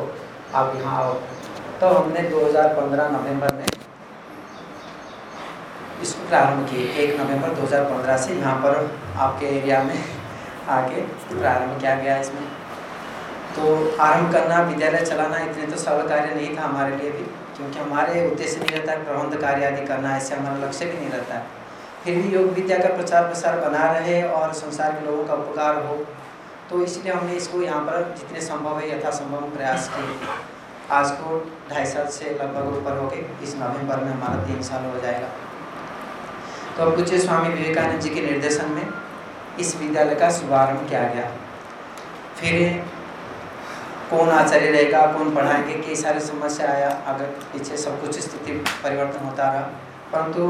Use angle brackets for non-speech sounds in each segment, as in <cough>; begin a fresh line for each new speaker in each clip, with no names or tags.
को आप यहाँ आओ। तो हमने 2015 नवंबर में इसको प्रारंभ किए। एक नवंबर 2015 से यहाँ पर आपके एरिया में आके प्रारंभ किया गया इसमें। तो आरंभ करना, विद्यालय चलाना इतने तो सरल कार्य नहीं था हमारे लिए भी, क्योंकि हमारे उद्देश्य नहीं रहता है प्रबंध कार्य आदि करना, ऐसे हमारा लक्ष्य भी नहीं रहता है। फिर भी योग विद्या का प्रचार प्रसार बना रहे और संसार के लोगों का उपकार हो तो इसलिए हमने इसको यहाँ पर जितने संभव है यथासंभव प्रयास किए। आज को ढाई साल से लगभग ऊपर हो गए इस नवंबर में हमारा तीन साल हो जाएगा। तो अब पूछे स्वामी विवेकानंद जी के निर्देशन में इस विद्यालय का शुभारंभ किया गया? फिर कौन आचार्य रहेगा, कौन पढ़ाएँगे कई सारी समस्या आया। अगर पीछे सब कुछ स्थिति परिवर्तन होता रहा। परंतु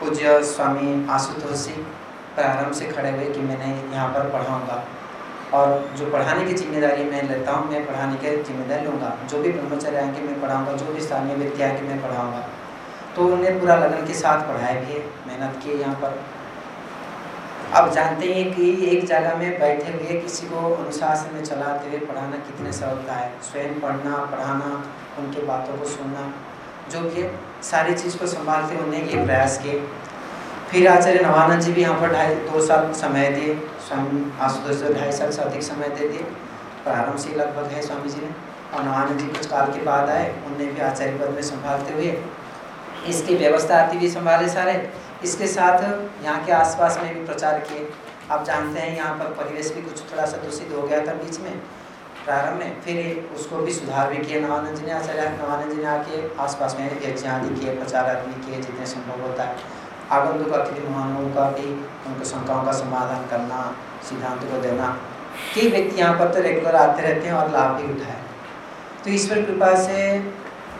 पूज्य स्वामी आशुतोष जी प्रारंभ से खड़े हुए कि मैंने यहाँ पर पढ़ाऊँगा। और जो पढ़ाने की ज़िम्मेदारी मैं लेता हूँ, मैं पढ़ाने की ज़िम्मेदारी लूँगा। जो भी ब्रह्मचर्य आएँगे, मैं पढ़ाऊँगा। जो भी स्थानीय व्यक्ति आएँगे, मैं पढ़ाऊँगा। तो उन्हें पूरा लगन के साथ पढ़ाया भी मेहनत की यहाँ पर। अब जानते हैं कि एक जगह में बैठे हुए किसी को अनुशासन में चलाते हुए पढ़ाना कितने सरलता है? स्वयं पढ़ना, पढ़ाना, उनके बातों को सुनना, जो कि सारी चीज़ को संभालते होने के प्रयास किए। फिर आचार्य नवानंद जी भी यहाँ पर ढाई, दो साल समय दिए, स्वामी आशुतोष से ढाई साल से अधिक समय दे दिए। प्रारंभ से लगभग है स्वामी जी ने। और नवानंद जी कुछ काल के बाद आए, उनने भी आचार्य पद में संभालते हुए। इसकी व्यवस्था आती भी संभाले सारे। इसके साथ यहाँ के आसपास में भी प्रचार किए। आप जानते हैं यहाँ पर परिवेश भी कुछ थोड़ा सा दूषित हो गया था बीच में, प्रारंभ में। फिर उसको भी सुधार भी किया नवानंद जी ने आचार्य, नवानंद जी ने आके आसपास में यज्ञ आदि किए, प्रचार आदि किए, जितने संभव होता है। आगंतुक अतिथि महानुओं का भी, उनके शंकाओं का समाधान करना, सिद्धांत को देना। कई व्यक्ति यहाँ पर तो रेगुलर आते रहते हैं और लाभ भी उठाए। तो ईश्वर कृपा से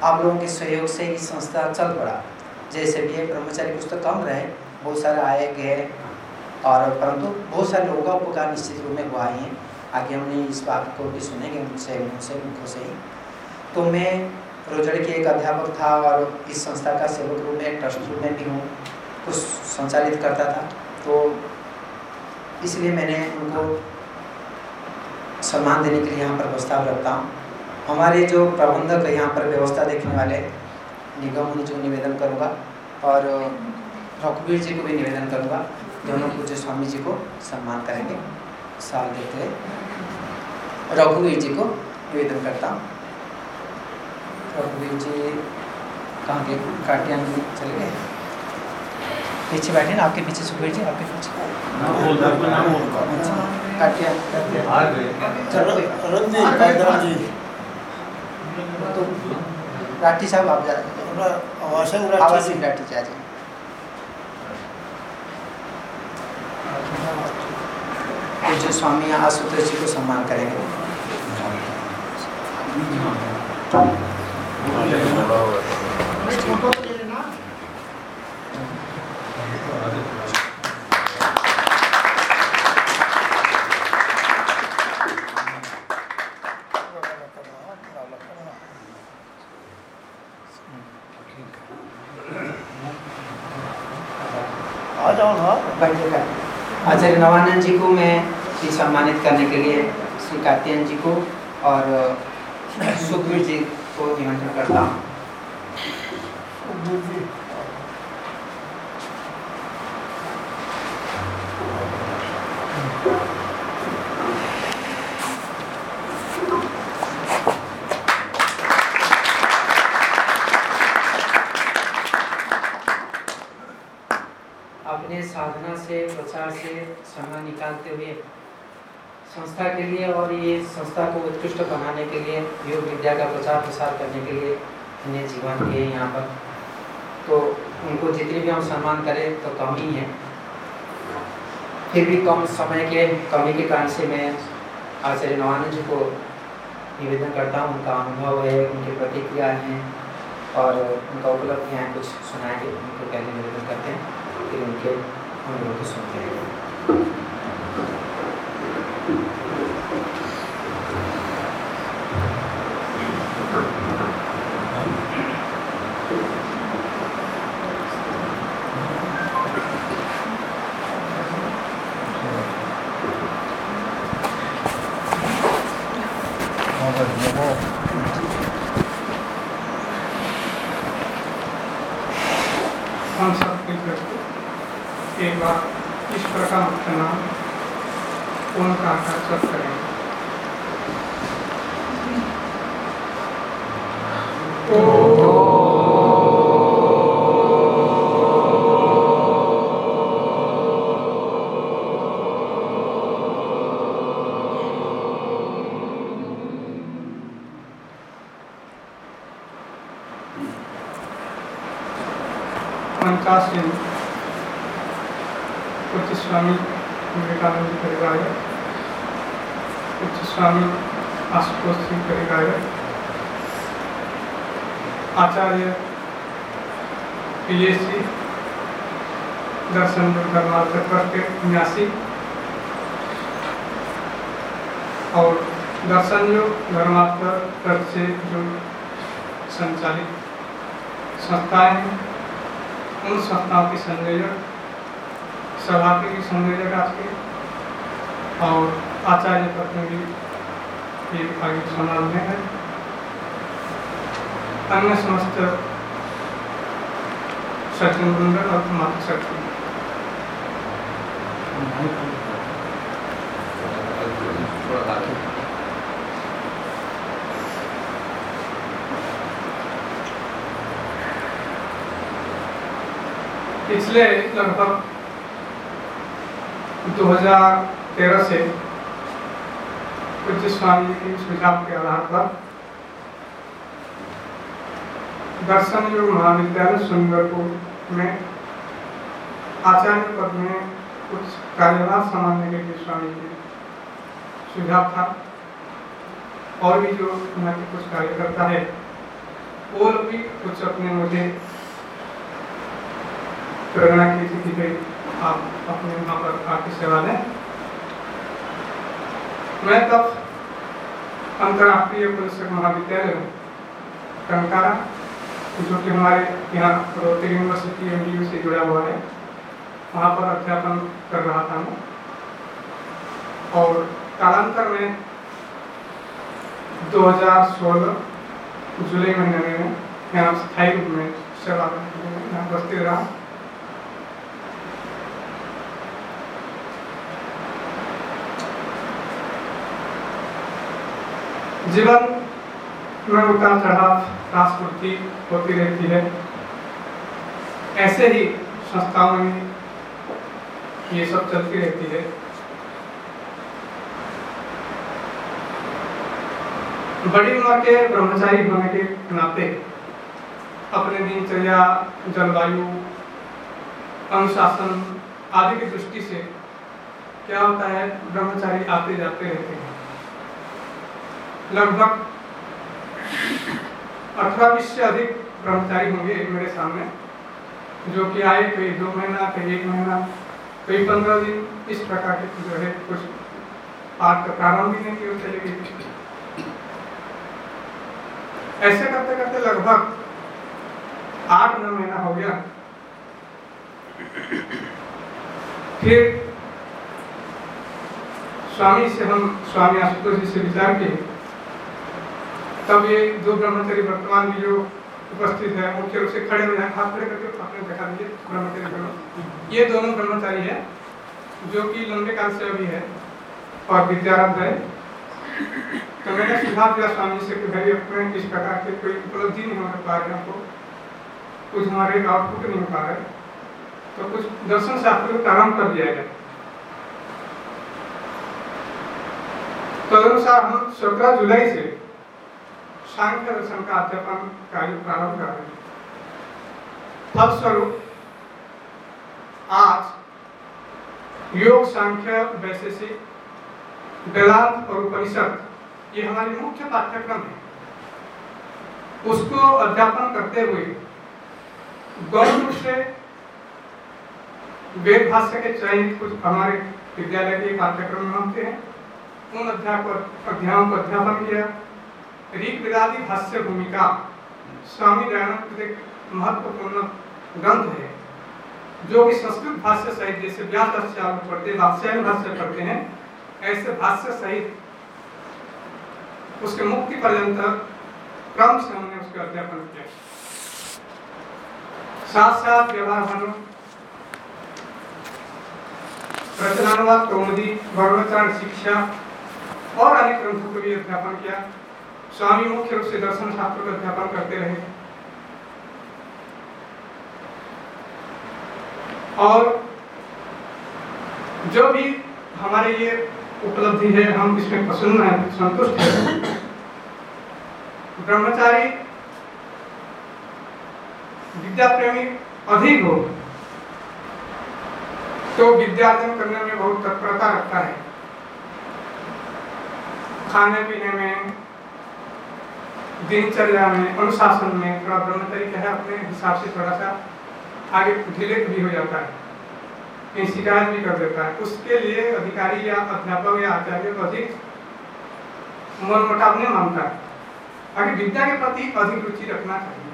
आप लोगों के सहयोग से ये संस्था चल पड़ा। जैसे भी है, ब्रह्मचारी कुछ तो कम रहे, बहुत सारे आए, गए, और परंतु बहुत सारे लोगों का उपकार निश्चित रूप में हुआ है आगे हमने इस बात को भी सुनेंगे, उनसे उनसे मुखों से ही। तो मैं रोजड़ के एक अध्यापक था और इस संस्था का सेवक रूप में, ट्रस्ट रूप में भी हूँ। कुछ संचालित करता था। तो इसलिए मैंने उनको सम्मान देने के लिए यहाँ पर प्रस्ताव रखता हूँ। हमारे जो प्रबंधक है यहाँ पर व्यवस्था देखने वाले निगम उन्हें जो निवेदन करूँगा और रघुवीर जी को भी निवेदन करूँगा, दोनों पूज्य स्वामी जी को सम्मान करेंगे। साल देते हुए रघुवीर जी को निवेदन करता हूँ। रघुवीर जी कहाँ के काटिया चले गए। पीछे बैठे ना आपके पीछे सुखबीर जी आपके पीछे। काटिया चलो। तो राठी साहब आप जा आवासीय राठी जी आ जाए पूज्य स्वामी आशुतोष जी को सम्मान करेंगे।
जाओ ना
आचार्य नवानंद जी को मैं सम्मानित करने के लिए, श्री कात्यान जी को और सुखवीर जी को निमंत्रण करता हूँ। संस्था के लिए और ये संस्था को उत्कृष्ट बनाने के लिए, योग विद्या का प्रचार प्रसार करने के लिए इन्हें जीवन दिए यहाँ पर। तो उनको जितने भी हम सम्मान करें तो कम ही है। फिर भी कम समय के, कमी के कारण से मैं आचार्य नवानंद जी को निवेदन करता हूँ, उनका अनुभव है, उनकी प्रतिक्रिया हैं और उनका उपलब्धियाँ कुछ सुनाएँगे, उनको पहले निवेदन करते हैं, फिर उनके अनुभव को सुनते हैं
हाँ हम सब एक बार इस प्रकार का नाम ओंकार का सब करेंगे पंचाशीन कुछ स्वामी विवेकानंद परिवार कुछ स्वामी आशुतोष सिंह परिवार आचार्य पीएससी दर्शन धर्मार्थ के न्यासी। और दर्शन जो धर्मार्थ ट्रस्ट से जो संचालित संस्थाएँ हैं, उन संस्थाओं के संयोजक, सभा के भी संयोजक आज के। और आचार्य भी ये आगे संभाल में है। अन्य समस्त और मातृ सचिन पिछले लगभग 2013 से कुछ स्वामी के सुझाव के आधार पर दर्शन योग महाविद्यालय सुंदरपुर में, आचार्य पद में कुछ कार्यभार संभालने के लिए स्वामी जी सुझाव था। और भी जो यहाँ के कुछ कार्यकर्ता है, वो लोग भी कुछ अपने मुझे प्रेरणा की थी कि भाई आप अपने वहाँ पर आपकी सेवा लें। मैं तब अंतर्राष्ट्रीय पुलिस महाविद्यालय टंकारा जो कि हमारे यहाँ रोहतक यूनिवर्सिटी एम से जुड़ा हुआ है। वहाँ पर अध्यापन कर रहा था मैं। और कालांतर में 2016 जुलाई महीने में यहाँ स्थायी रूप में सेवा यहाँ बसते रहा। जीवन में उतार चढ़ाव राष्ट्रपूर्ति होती रहती है। ऐसे ही संस्थाओं में ये सब चलती रहती है। बड़ी उम्र के ब्रह्मचारी होने के नाते अपने दिनचर्या, जलवायु, अनुशासन आदि की दृष्टि से क्या होता है, ब्रह्मचारी आते जाते रहते हैं। लगभग अठारह से अधिक ब्रह्मचारी होंगे मेरे सामने, जो कि आए कई दो महीना कई एक महीना कई पंद्रह दिन, इस प्रकार के जो है कुछ पाठ का प्रारंभ भी नहीं किए चले गए। ऐसे करते करते लगभग आठ नौ महीना हो गया। फिर स्वामी से हम स्वामी आशुतोष जी से विचार किए। तब ये दो ब्रह्मचारी वर्तमान भी जो उपस्थित है मुख्य रूप से खड़े हो। जाए हाथ खड़े करके आपने दिखा दीजिए ब्रह्मचारी ये दोनों ब्रह्मचारी है, जो कि लंबे काल से अभी है और विद्यारंभ है। तो मैंने सुझाव दिया स्वामी से कि भाई, अपने इस प्रकार के कोई उपलब्धि नहीं हो पा रहे हमको कुछ हमारे आउटपुट नहीं हो पा रहे तो कुछ दर्शन शास्त्र को प्रारंभ कर दिया जाए तदनुसार हम सत्रह जुलाई से सांख्य दर्शन का अध्यापन कार्य प्रारंभ कर रहे फलस्वरूप, आज योग सांख्य वैशेषिक वेदांत और उपनिषद ये हमारी मुख्य पाठ्यक्रम है। उसको अध्यापन करते हुए गौण रूप से वेद भाष्य के चयनित कुछ हमारे विद्यालय के पाठ्यक्रम में होते हैं उन अध्यापक अध्यायों को अध्यापन किया। ऋग वेदादि भाष्य भूमिका। स्वामी दयानंद एक महत्वपूर्ण ग्रंथ है, जो कि संस्कृत भाष्य सहित जैसे व्यास आप पढ़ते भाष्यायन भाष्य पढ़ते हैं, ऐसे भाष्य सहित उसके मुक्ति पर्यंत क्रम से हमने उसके अध्यापन किया। साथ साथ व्यवहार रचनानुवाद, कौमुदी वर्णचरण शिक्षा और अनेक ग्रंथों को भी अध्यापन किया। स्वामी मुख्य रूप से दर्शन शास्त्र का अध्यापन करते रहे। और जो भी हमारे ये उपलब्धि है, हम इसमें प्रसन्न हैं, संतुष्ट हैं। ब्रह्मचारी विद्या प्रेमी अधिक हो तो विद्यार्जन करने में बहुत तत्परता रखता है। खाने पीने में दिनचर्या में, अनुशासन में थोड़ा ब्रह्मचर्य है, अपने हिसाब से थोड़ा सा आगे ढीले भी हो जाता है। कहीं शिकायत भी कर देता है। उसके लिए अधिकारी या अध्यापक या आचार्य को अधिक मन मुटाव नहीं मानता है। आगे विद्या के प्रति अधिक रुचि रखना चाहिए।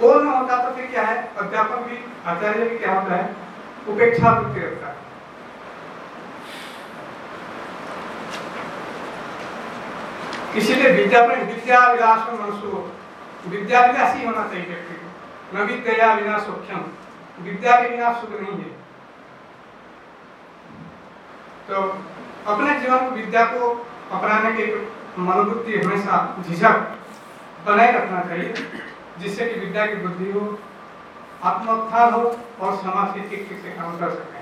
वो न होता तो फिर क्या है? अध्यापक भी, आचार्य भी क्या होता है? उपेक्षा वृत्ति रखता है। इसीलिए विद्या में विद्या विलास मनसो विद्या विलासी होना चाहिए व्यक्ति को। न विद्या बिना सौख्यम। विद्या के बिना सुख नहीं है। तो अपने जीवन में विद्या को अपनाने की मनोबुद्धि हमेशा झिझक बनाए रखना चाहिए, जिससे कि विद्या की बुद्धि हो, आत्मोत्थान हो और समाज के ठीक ठीक से काम कर सकें।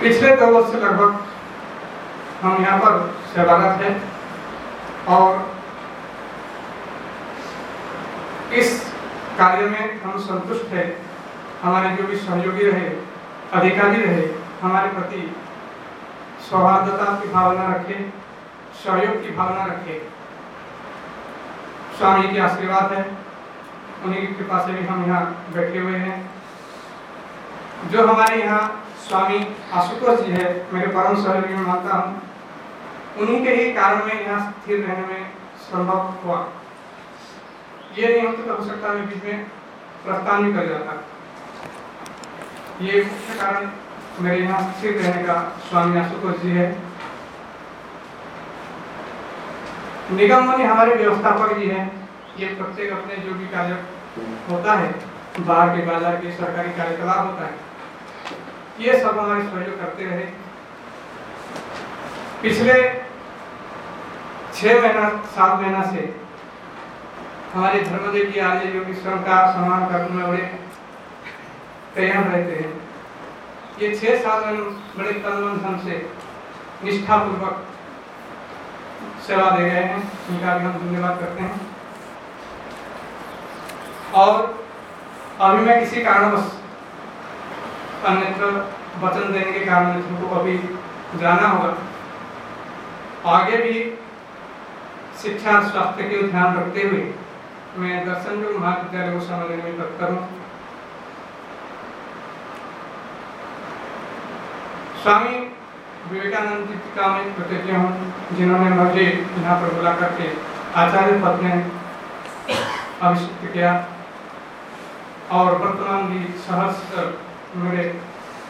पिछले दो वर्ष से लगभग हम यहाँ पर सेवारत हैं और इस कार्य में हम संतुष्ट हैं। हमारे जो भी सहयोगी रहे, अधिकारी रहे, हमारे प्रति सौहार्दता की भावना रखे, सहयोग की भावना रखे। स्वामी के आशीर्वाद है, उन्हीं की कृपा से भी हम यहाँ बैठे हुए हैं। जो हमारे यहाँ स्वामी आशुतोष जी है, मेरे परम सहयोगी में मानता हूँ। उन्हीं के ही कारण में यहाँ स्थिर रहने में संभव हुआ। ये नहीं होता तो हो सकता मैं बीच में प्रस्थान भी कर जाता। ये मुख्य कारण मेरे यहाँ स्थिर रहने का स्वामी आशुतोष जी है। निगम मनी हमारे व्यवस्थापक जी हैं। ये प्रत्येक अपने जो भी कार्य होता है। बाहर के बाज़ार के सरकारी कार्यकलाप होता है। ये सब हमारे सहयोग करते रहे। पिछले छह महीना, सात महीना से हमारे धर्मदेव जी, आर्य योगी स्वयं का सम्मान करने में बड़े तैयार रहते हैं। ये छह साल में बड़े तन मन धन से निष्ठापूर्वक सेवा दे गए हैं। उनका भी हम धन्यवाद करते हैं। और अभी मैं किसी कारणवश अन्यत्र वचन देने के कारण तुमको अभी जाना होगा। आगे भी शिक्षा स्वास्थ्य के ध्यान रखते हुए मैं दर्शन जो महाविद्यालय को समझने में तत्पर हूँ। स्वामी विवेकानंद जी का मैं कृतज्ञ हूँ, जिन्होंने मुझे यहाँ पर बुला करके आचार्य पद में अभिषिक्त किया और वर्तमान भी सहस मेरे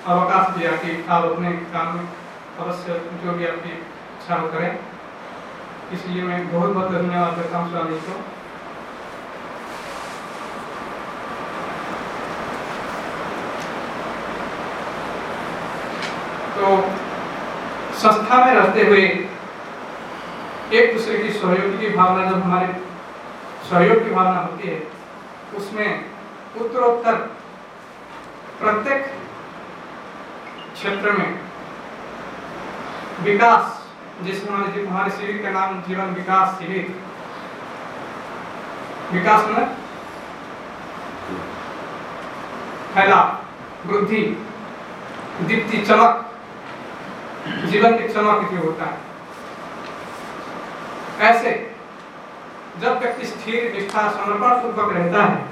अवकाश दिया कि आप अपने काम में अवश्य जो भी आपकी इच्छा हो करें। इसलिए मैं बहुत बहुत धन्यवाद देता हूँ स्वामी को। तो संस्था में रहते हुए एक दूसरे की सहयोग की भावना जब हमारे सहयोग की भावना होती है, उसमें उत्तरोत्तर प्रत्येक क्षेत्र में विकास जिस हमारे शिविर का नाम जीवन विकास शिविर विकास में फैला वृद्धि, दीप्ति, चमक, जीवन की चमक जो होता है। ऐसे, जब व्यक्ति स्थिर, निष्ठा, समर्पण पूर्वक रहता है,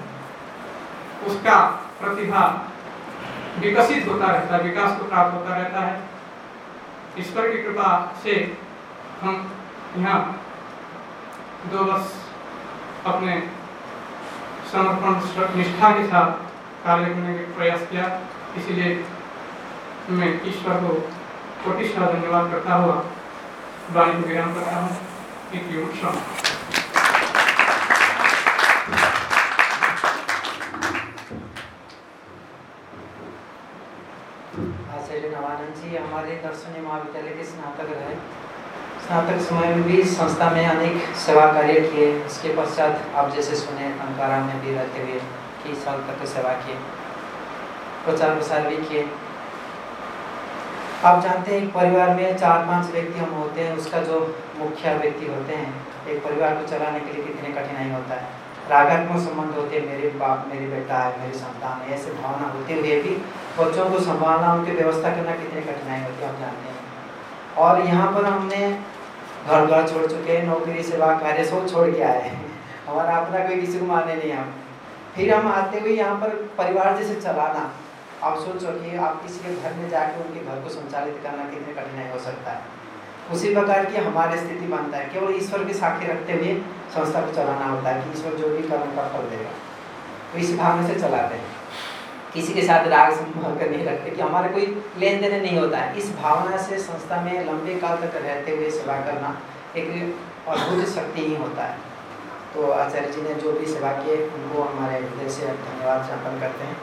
उसका प्रतिभा विकसित होता रहता है, विकास को प्राप्त होता रहता है। ईश्वर की कृपा से हम यहाँ दो वर्ष अपने समर्पण निष्ठा के साथ कार्य करने का प्रयास किया। इसीलिए मैं ईश्वर को कोटि धन्यवाद करता हुआ वाणी को विराम करता हूँ। एक युग
आचार्य नवानंद जी, हमारे दर्शनीय महाविद्यालय के स्नातक रहे। स्नातक समय में भी संस्था में अनेक सेवा कार्य किए। इसके पश्चात आप जैसे सुने, अंकारा में भी रहते हुए कई साल तक सेवा किए। प्रचार प्रसार भी किए। आप जानते हैं, एक परिवार में चार पाँच व्यक्ति हम होते हैं, उसका जो मुख्य व्यक्ति होते हैं, एक परिवार को चलाने के लिए कितनी कठिनाई होता है। रागात्मक संबंध होते हैं, मेरे बाप, मेरे बेटा है मेरी संतान है ऐसे भावना होते हुए भी बच्चों को संभालना, उनकी व्यवस्था करना कितनी कठिनाई होती है हम जानते हैं। और यहाँ पर हमने घर द्वार छोड़ चुके हैं, नौकरी, सेवा, कार्य सब छोड़ के आए हैं। हमारा अपना कोई किसी को माने नहीं हम। फिर हम आते हुए यहाँ पर परिवार जैसे चलाना। आप सोचो कि आप किसी के घर में जाकर उनके घर को संचालित करना कितनी कठिनाई हो सकता है। उसी प्रकार की हमारी स्थिति बनता है। केवल ईश्वर की साक्षी रखते हुए संस्था को चलाना होता है कि ईश्वर जो भी कर्म का फल देगा। तो इस भावना से चलाते हैं। किसी के साथ राग संपर्क नहीं रखते, कि हमारा कोई लेन देन नहीं होता है। इस भावना से संस्था में लंबे काल तक रहते हुए सेवा करना एक अद्भुत शक्ति ही होता है। तो आचार्य जी ने जो भी सेवा किए, उनको हमारे हृदय से धन्यवाद ज्ञापन करते हैं।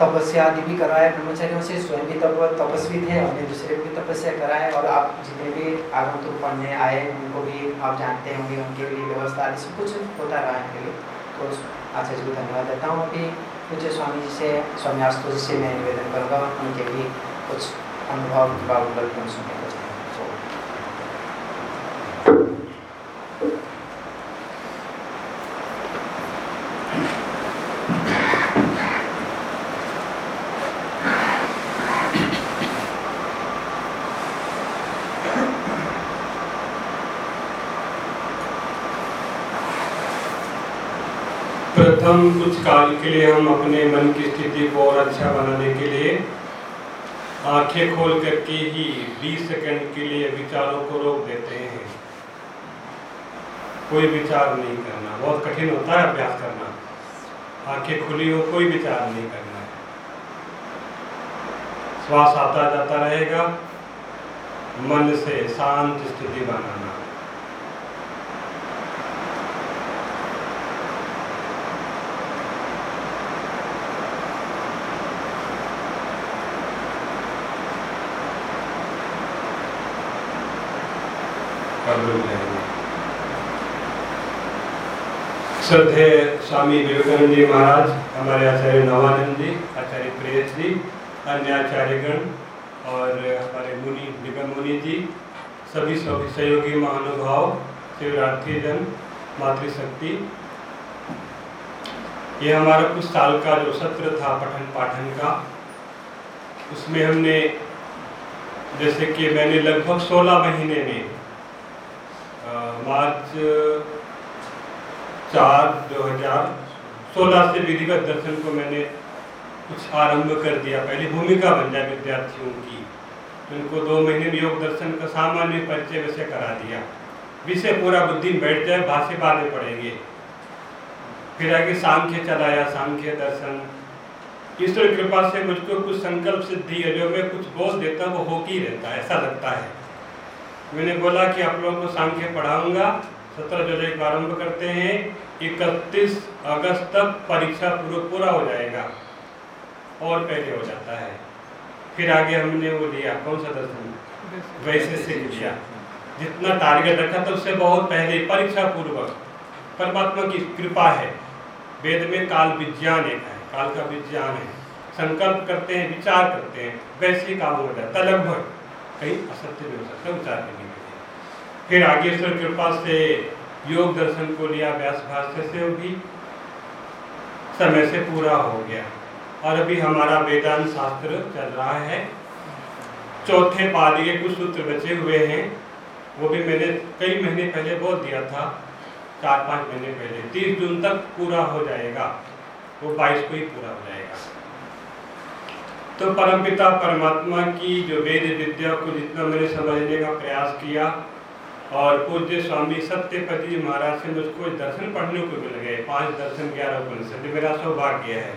तपस्या आदि भी कराए, ब्रह्मचारियों से स्वयं भी तप, तपस्वी थे, हमने दूसरे को भी तपस्या कराए, और आप जितने भी आगंतुक पढ़ने आए, उनको भी आप जानते होंगे, उनके लिए व्यवस्था आदि सब कुछ होता रहा है तो आचार्य जी को धन्यवाद देता हूँ अभी मुझे स्वामी जी से, स्वामी आस्तु जी से मैं निवेदन करूँगा। उनके भी कुछ अनुभव बाबू सुनने
प्रथम कुछ काल के लिए हम अपने मन की स्थिति को और अच्छा बनाने के लिए आँखें खोल करके ही 20 सेकंड के लिए विचारों को रोक देते हैं। कोई विचार नहीं करना। बहुत कठिन होता है अभ्यास करना। आँखें खुली हो कोई विचार नहीं करना। है श्वास आता जाता रहेगा। मन से शांत स्थिति बनाना। श्रद्धे स्वामी विवेकानंद जी महाराज, हमारे आचार्य नवानंद जी, आचार्य प्रेस जी, अन्य आचार्यगण और हमारे मुनि निगम मुनि जी, सभी सहयोगी, महानुभाव शिवरार्थी जन मातृशक्ति। ये हमारा कुछ साल का जो सत्र था पठन पाठन का, उसमें हमने, जैसे कि मैंने लगभग 16 महीने में मार्च चार, दो हज़ार सोलह से विधिवत दर्शन को मैंने कुछ आरंभ कर दिया। पहले भूमिका बन जाए विद्यार्थियों की। उनको दो महीने में योग दर्शन का सामान्य परिचय वैसे करा दिया। विषय पूरा बुद्धि बैठ जाए भाष्य बाद में पढ़ेंगे। फिर आगे सांख्य चलाया, सांख्य दर्शन। ईश्वर कृपा से मुझको कुछ संकल्प सिद्धि है, जो मैं कुछ बोल देता वो हो ही रहता है, ऐसा लगता है। मैंने बोला कि आप लोगों को सांख्य पढ़ाऊँगा सत्रह जुलाई को आरंभ करते हैं। इकतीस अगस्त तक परीक्षा पूरा पूरा हो जाएगा और पहले हो जाता है। फिर आगे हमने वो लिया, कौन सा दर्शन? वैसे से लिया। जितना टारगेट रखा था, उससे बहुत पहले परीक्षा पूर्वक। परमात्मा की कृपा है। वेद में काल विज्ञान एक है। काल का विज्ञान है। संकल्प करते हैं, विचार करते हैं। वैसे काम हो जाता लगभग कहीं असत्य भी हो सकता है विचार करने फिर आगेश्वर कृपा से योग दर्शन को लिया, व्यास भाष्य से भी समय से पूरा हो गया। और अभी हमारा वेदांत शास्त्र चल रहा है। चौथे पाद के कुछ सूत्र बचे हुए हैं। वो भी मैंने कई महीने पहले बहुत दिया था। चार पाँच महीने पहले। तीस जून तक पूरा हो जाएगा। वो बाईस को ही पूरा हो जाएगा। तो परमपिता परमात्मा की जो वेद विद्या को जितना मैंने समझने का प्रयास किया और पूज्य स्वामी सत्यपति जी महाराज से मुझको दर्शन पढ़ने को मिल गए। पाँच दर्शन ग्यारह उपनिषद मेरा सौभाग्य है।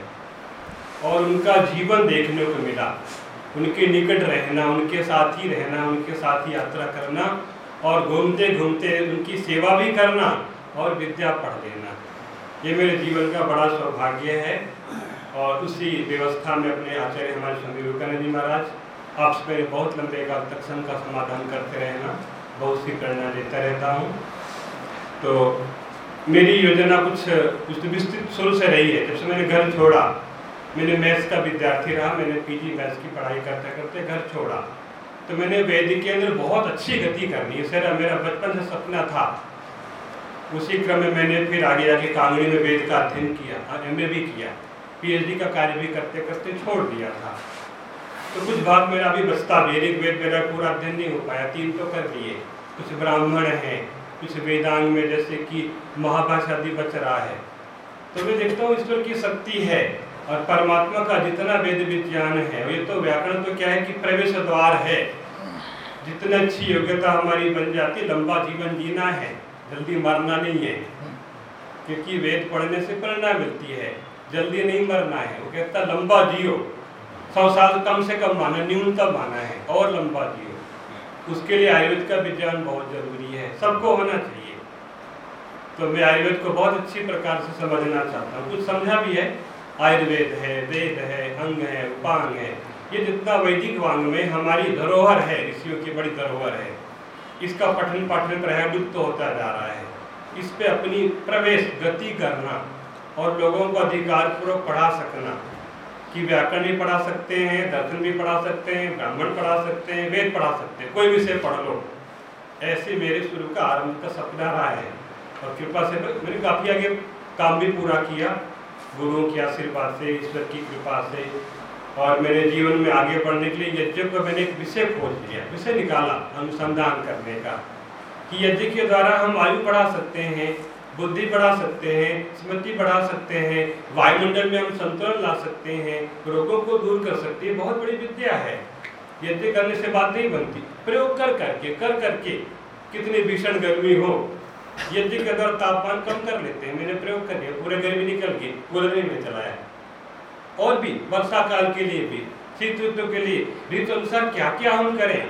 और उनका जीवन देखने को मिला। उनके निकट रहना, उनके साथ ही रहना, उनके साथ ही यात्रा करना और घूमते घूमते उनकी सेवा भी करना और विद्या पढ़ लेना। ये मेरे जीवन का बड़ा सौभाग्य है। और उसी व्यवस्था में अपने आचार्य हमारे स्वामी विवेकानंद जी महाराज आपसे बहुत लंबे काल तक संघ का समाधान करते रहना। बहुत सी प्रेरणा देता रहता हूँ। तो मेरी योजना कुछ कुछ विस्तृत शुरू से रही है। जब से मैंने घर छोड़ा, मैंने मैथ्स का विद्यार्थी रहा, मैंने पीजी मैथ्स की पढ़ाई करते करते घर छोड़ा। तो मैंने वैदिक के अंदर बहुत अच्छी गति करनी है। सर, मेरा बचपन से सपना था। उसी क्रम में मैंने फिर आगे जाके कांगड़ी में वेद का अध्ययन किया और एम भी किया। पीएचडी का कार्य भी करते करते छोड़ दिया था। तो कुछ भाग मेरा अभी बचता भी वेद मेरा पूरा अध्ययन नहीं हो पाया। तीन तो कर लिए कुछ ब्राह्मण हैं, कुछ वेदांग में जैसे कि महाभाषा आदि बच रहा है। तो मैं देखता हूँ ईश्वर की शक्ति है और परमात्मा का जितना वेद विज्ञान है, ये तो व्याकरण तो क्या है कि प्रवेश द्वार है। जितनी अच्छी योग्यता हमारी बन जाती, लंबा जीवन जीना है। जल्दी मरना नहीं है। क्योंकि वेद पढ़ने से प्रेरणा मिलती है। जल्दी नहीं मरना है। वो कहता, लंबा जियो। सौ साल कम से कम माना, न्यूनतम माना है, और लंबा जियो। उसके लिए आयुर्वेद का विज्ञान बहुत ज़रूरी है, सबको होना चाहिए। तो मैं आयुर्वेद को बहुत अच्छी प्रकार से समझना चाहता हूँ। कुछ समझा भी है? आयुर्वेद है, वेद है, अंग है, उपांग है। ये जितना वैदिक वांग में हमारी धरोहर है, ऋषियों की बड़ी धरोहर है। इसका पठन पाठन प्राय लुप्त तो होता जा रहा है। इस पे अपनी प्रवेश, गति करना और लोगों को अधिकार पूर्वक पढ़ा सकना। कि व्याकरण भी पढ़ा सकते हैं, दर्शन भी पढ़ा सकते हैं, ब्राह्मण पढ़ा सकते हैं, वेद पढ़ा सकते हैं, कोई विषय पढ़ लो। ऐसे मेरे शुरू का आरंभ का सपना रहा है। और कृपा से मैंने काफ़ी आगे काम भी पूरा किया, गुरुओं के आशीर्वाद से, ईश्वर की कृपा से। और मेरे जीवन में आगे बढ़ने के लिए यज्ञ को मैंने एक विषय खोज लिया, विषय निकाला अनुसंधान करने का, कि यज्ञ के द्वारा हम आयु बढ़ा सकते हैं। बुद्धि बढ़ा सकते हैं, स्मृति बढ़ा सकते हैं, वायुमंडल में हम संतुलन ला सकते हैं, रोगों को दूर कर सकते हैं, बहुत बड़ी विद्या है। यज्ञ करने से बात नहीं बनती। प्रयोग कर करके कर करके कितनी भीषण गर्मी हो, यज्ञ के द्वारा तापमान कम कर लेते हैं। मैंने प्रयोग कर लिया पूरे गर्मी निकल गई कूलर में चलाया। और भी, वर्षा काल के लिए भी, शीत ऋतु के लिए, ऋतु अनुसार क्या क्या हम करें,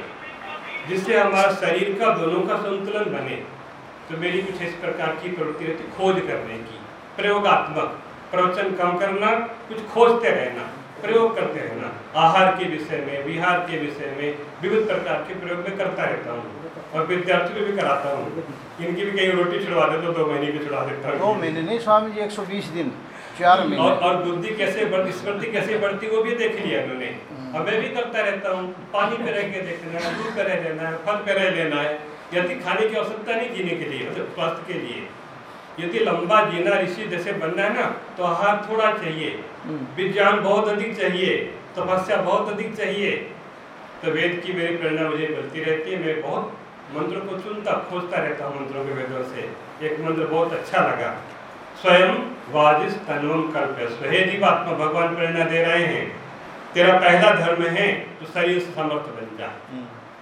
जिससे हमारा शरीर का दोनों का संतुलन बने। तो मेरी कुछ इस प्रकार की प्रवृत्ति रहती खोज करने की। प्रयोगात्मक। प्रवचन कम करना कुछ खोजते रहना प्रयोग करते रहना। आहार के विषय में विहार के विषय में विविध प्रकार के प्रयोग में करता रहता हूँ और विद्यार्थियों भी कराता हूँ। इनकी भी कहीं रोटी छुड़वा दे तो दो महीने की छुड़ा देता हूँ।
दो महीने नहीं स्वामी जी एक सौ बीस दिन चार महीने।
और, और बुद्धि कैसे बढ़ती स्मृति कैसे बढ़ती वो भी देख लिया उन्होंने अब मैं भी करता रहता हूँ पानी पे रह के देखना है दूध पे रह लेना है फल पे रह लेना है। यदि खाने की आवश्यकता नहीं जीने के लिए मतलब स्वास्थ्य के लिए। यदि लंबा जीना ऋषि जैसे बनना है ना तो आहार थोड़ा चाहिए।
हम्म।
विज्ञान बहुत अधिक चाहिए तपस्या बहुत अधिक चाहिए। तो वेद की मेरी प्रेरणा मुझे मिलती रहती है मैं बहुत मंत्रों को चुनता खोजता रहता हूँ मंत्रों के वेदों से। एक मंत्र बहुत अच्छा लगा। स्वयं वाजिस तनवम कल्प हे जीवात्मा भगवान प्रेरणा दे रहे हैं। तेरा पहला धर्म है तो शरीर से समर्थ बन जा।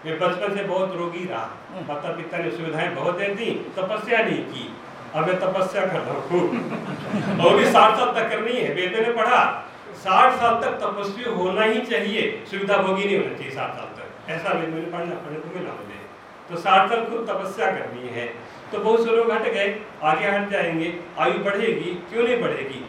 मैं बचपन से बहुत रोगी रहा। माता पिता ने सुविधाएँ बहुत दे दी, तपस्या नहीं की। अब मैं तपस्या कर रहा हूँ। और भी साठ साल तक करनी है, वेद ने पढ़ा। साठ साल तक तपस्वी होना ही चाहिए। सुविधा भोगी नहीं होना चाहिए साठ साल तक। ऐसा मैंने पढ़ना पढ़ने को मिला मुझे तो साठ साल खुद तपस्या करनी है। तो बहुत से लोग हट गए, आगे हट जाएँगे। आयु बढ़ेगी, क्यों नहीं बढ़ेगी?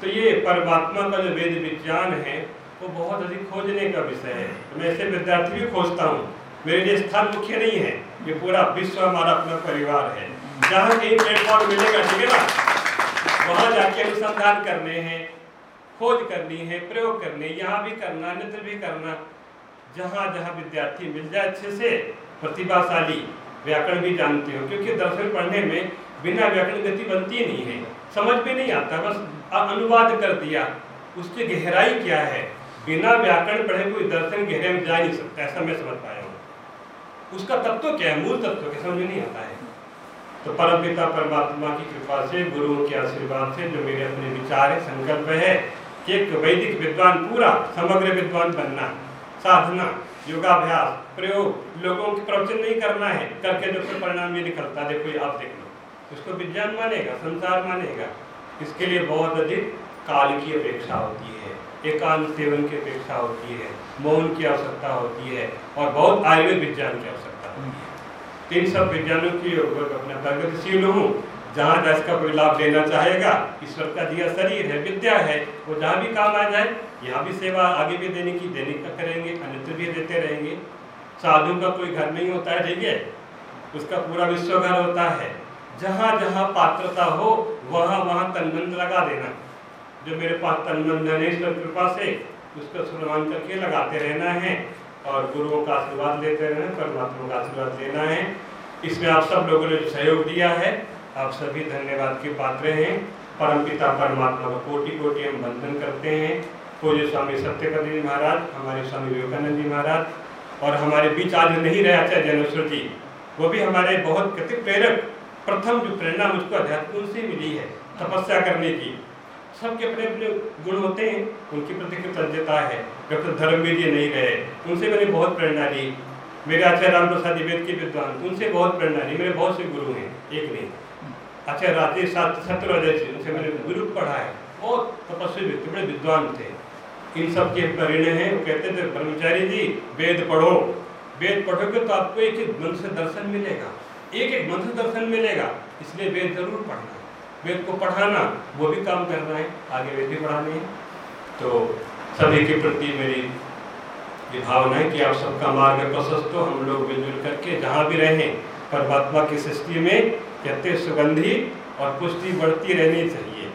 तो ये परमात्मा का जो वेद विज्ञान है वो बहुत अधिक खोजने का विषय है। तो मैं ऐसे विद्यार्थी भी खोजता हूँ। मेरे लिए स्थान मुख्य नहीं है। ये पूरा विश्व हमारा अपना परिवार है। जहाँ कहीं प्लेटफॉर्म मिलेगा, ठीक है ना? वहाँ जाके अनुसंधान करने हैं, खोज करनी है, प्रयोग करने, यहाँ भी करना अन्यत्र भी करना, जहाँ जहाँ विद्यार्थी मिल जाए अच्छे से, प्रतिभाशाली, व्याकरण भी जानते हो, क्योंकि दर्शन पढ़ने में बिना व्याकरण गति बनती नहीं है। समझ में नहीं आता, बस अनुवाद कर दिया, उसकी गहराई क्या है? बिना व्याकरण पढ़े कोई दर्शन गहरे में जा नहीं सकता, ऐसा मैं समझ पाया हूँ। उसका तत्व तो क्या है? मूल तत्व क्या समझ नहीं आता है। तो परम पिता परमात्मा की कृपा से, गुरुओं के आशीर्वाद से, जो मेरे अपने विचार है, संकल्प है, कि एक वैदिक विद्वान पूरा, समग्र विद्वान बनना, साधना, योगाभ्यास, प्रयोग, लोगों के प्रवचन नहीं करना है, करके जो फिर परिणाम ये निकलता देखो आप देख लो। उसको विज्ञान मानेगा, संसार मानेगा। इसके लिए बहुत अधिक काल की अपेक्षा होती है। एकांत सेवन की अपेक्षा होती है, मौन की आवश्यकता होती है और बहुत आयुर्वेद विज्ञान की आवश्यकता होती है। इन सब विज्ञानों की अपना प्रगतिशील हूँ, जहाँ जहाँ इसका कोई लाभ लेना चाहेगा, ईश्वर का दिया शरीर है, विद्या है, वो जहाँ भी काम आ जाए, यहाँ भी सेवा आगे भी देने की देने का करेंगे, अन्यत्र भी देते रहेंगे। साधु का कोई घर नहीं होता है, ठीक है? उसका पूरा विश्व घर होता है। जहाँ जहाँ पात्रता हो, वहाँ वहाँ तनमंद लगा देना। जो मेरे पास तनमंद है ईश्वर कृपा से उसका सम्मान करके लगाते रहना है और गुरुओं का आशीर्वाद लेते रहना परमात्मा का आशीर्वाद लेना है। इसमें आप सब लोगों ने जो सहयोग दिया है, आप सभी धन्यवाद के पात्र हैं। परम पिता परमात्मा का कोटि कोटि हम बंधन करते हैं। पूज्य स्वामी सत्यपति जी महाराज, हमारे स्वामी विवेकानंद जी महाराज और हमारे बीच आज नहीं रहे आचार्य जनेश्वर जी वो भी हमारे बहुत कति प्रेरक प्रथम जो प्रेरणा मुझको अध्यात्म से मिली है, तपस्या करने की। सबके अपने अपने गुण होते हैं, उनके प्रति कृतज्ञता है। डॉक्टर धर्मवीर जी नहीं रहे उनसे मैंने बहुत प्रेरणा ली। मेरे आचार्य राम प्रसाद वेद के विद्वान, उनसे बहुत प्रेरणा ली। मेरे बहुत से गुरु हैं, एक नहीं। अच्छा राजेश सत्यराजय जी, उनसे मैंने गुरु पढ़ा है। बहुत तपस्वी व्यक्ति, बड़े विद्वान थे। इन सब के परिणय हैं। कहते थे, ब्रह्मचारी जी, वेद पढ़ो। वेद पढ़ोगे तो आपको एक एक मन से दर्शन मिलेगा। एक एक से दर्शन मिलेगा। इसलिए वेद ज़रूर पढ़ना। वेद को पढ़ाना, वो भी काम करना है, आगे वेद भी पढ़ाने हैं। तो सभी के प्रति मेरी ये भावना है कि आप सबका मार्ग प्रशस्त हो, हम लोग मिलजुल करके जहाँ भी रहें, परमात्मा की सृष्टि में कहते सुगंधी और पुष्टि बढ़ती रहनी चाहिए।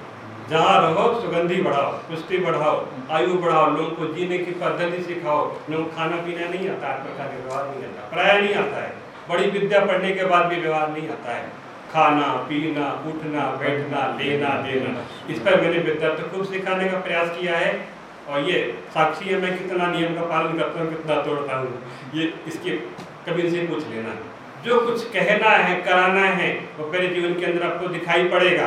जहाँ रहो, सुगंधी बढ़ाओ, पुष्टि बढ़ाओ, आयु बढ़ाओ, लोगों को जीने की पद्धति सिखाओ। लोग खाना पीना नहीं आता प्रकार के व्यवहार नहीं आता पढ़ाया नहीं आता है। बड़ी विद्या पढ़ने के बाद भी व्यवहार नहीं आता है। खाना, पीना, उठना, बैठना, लेना, देना। इस पर मैंने विद्यार्थी खूब सिखाने का प्रयास किया है। और ये साक्षी है, मैं कितना नियम का पालन करता हूँ, कितना तोड़ता हूँ, ये इसके कभी से पूछ लेना जो कुछ कहना है, कराना है, वो मेरे जीवन के अंदर आपको दिखाई पड़ेगा।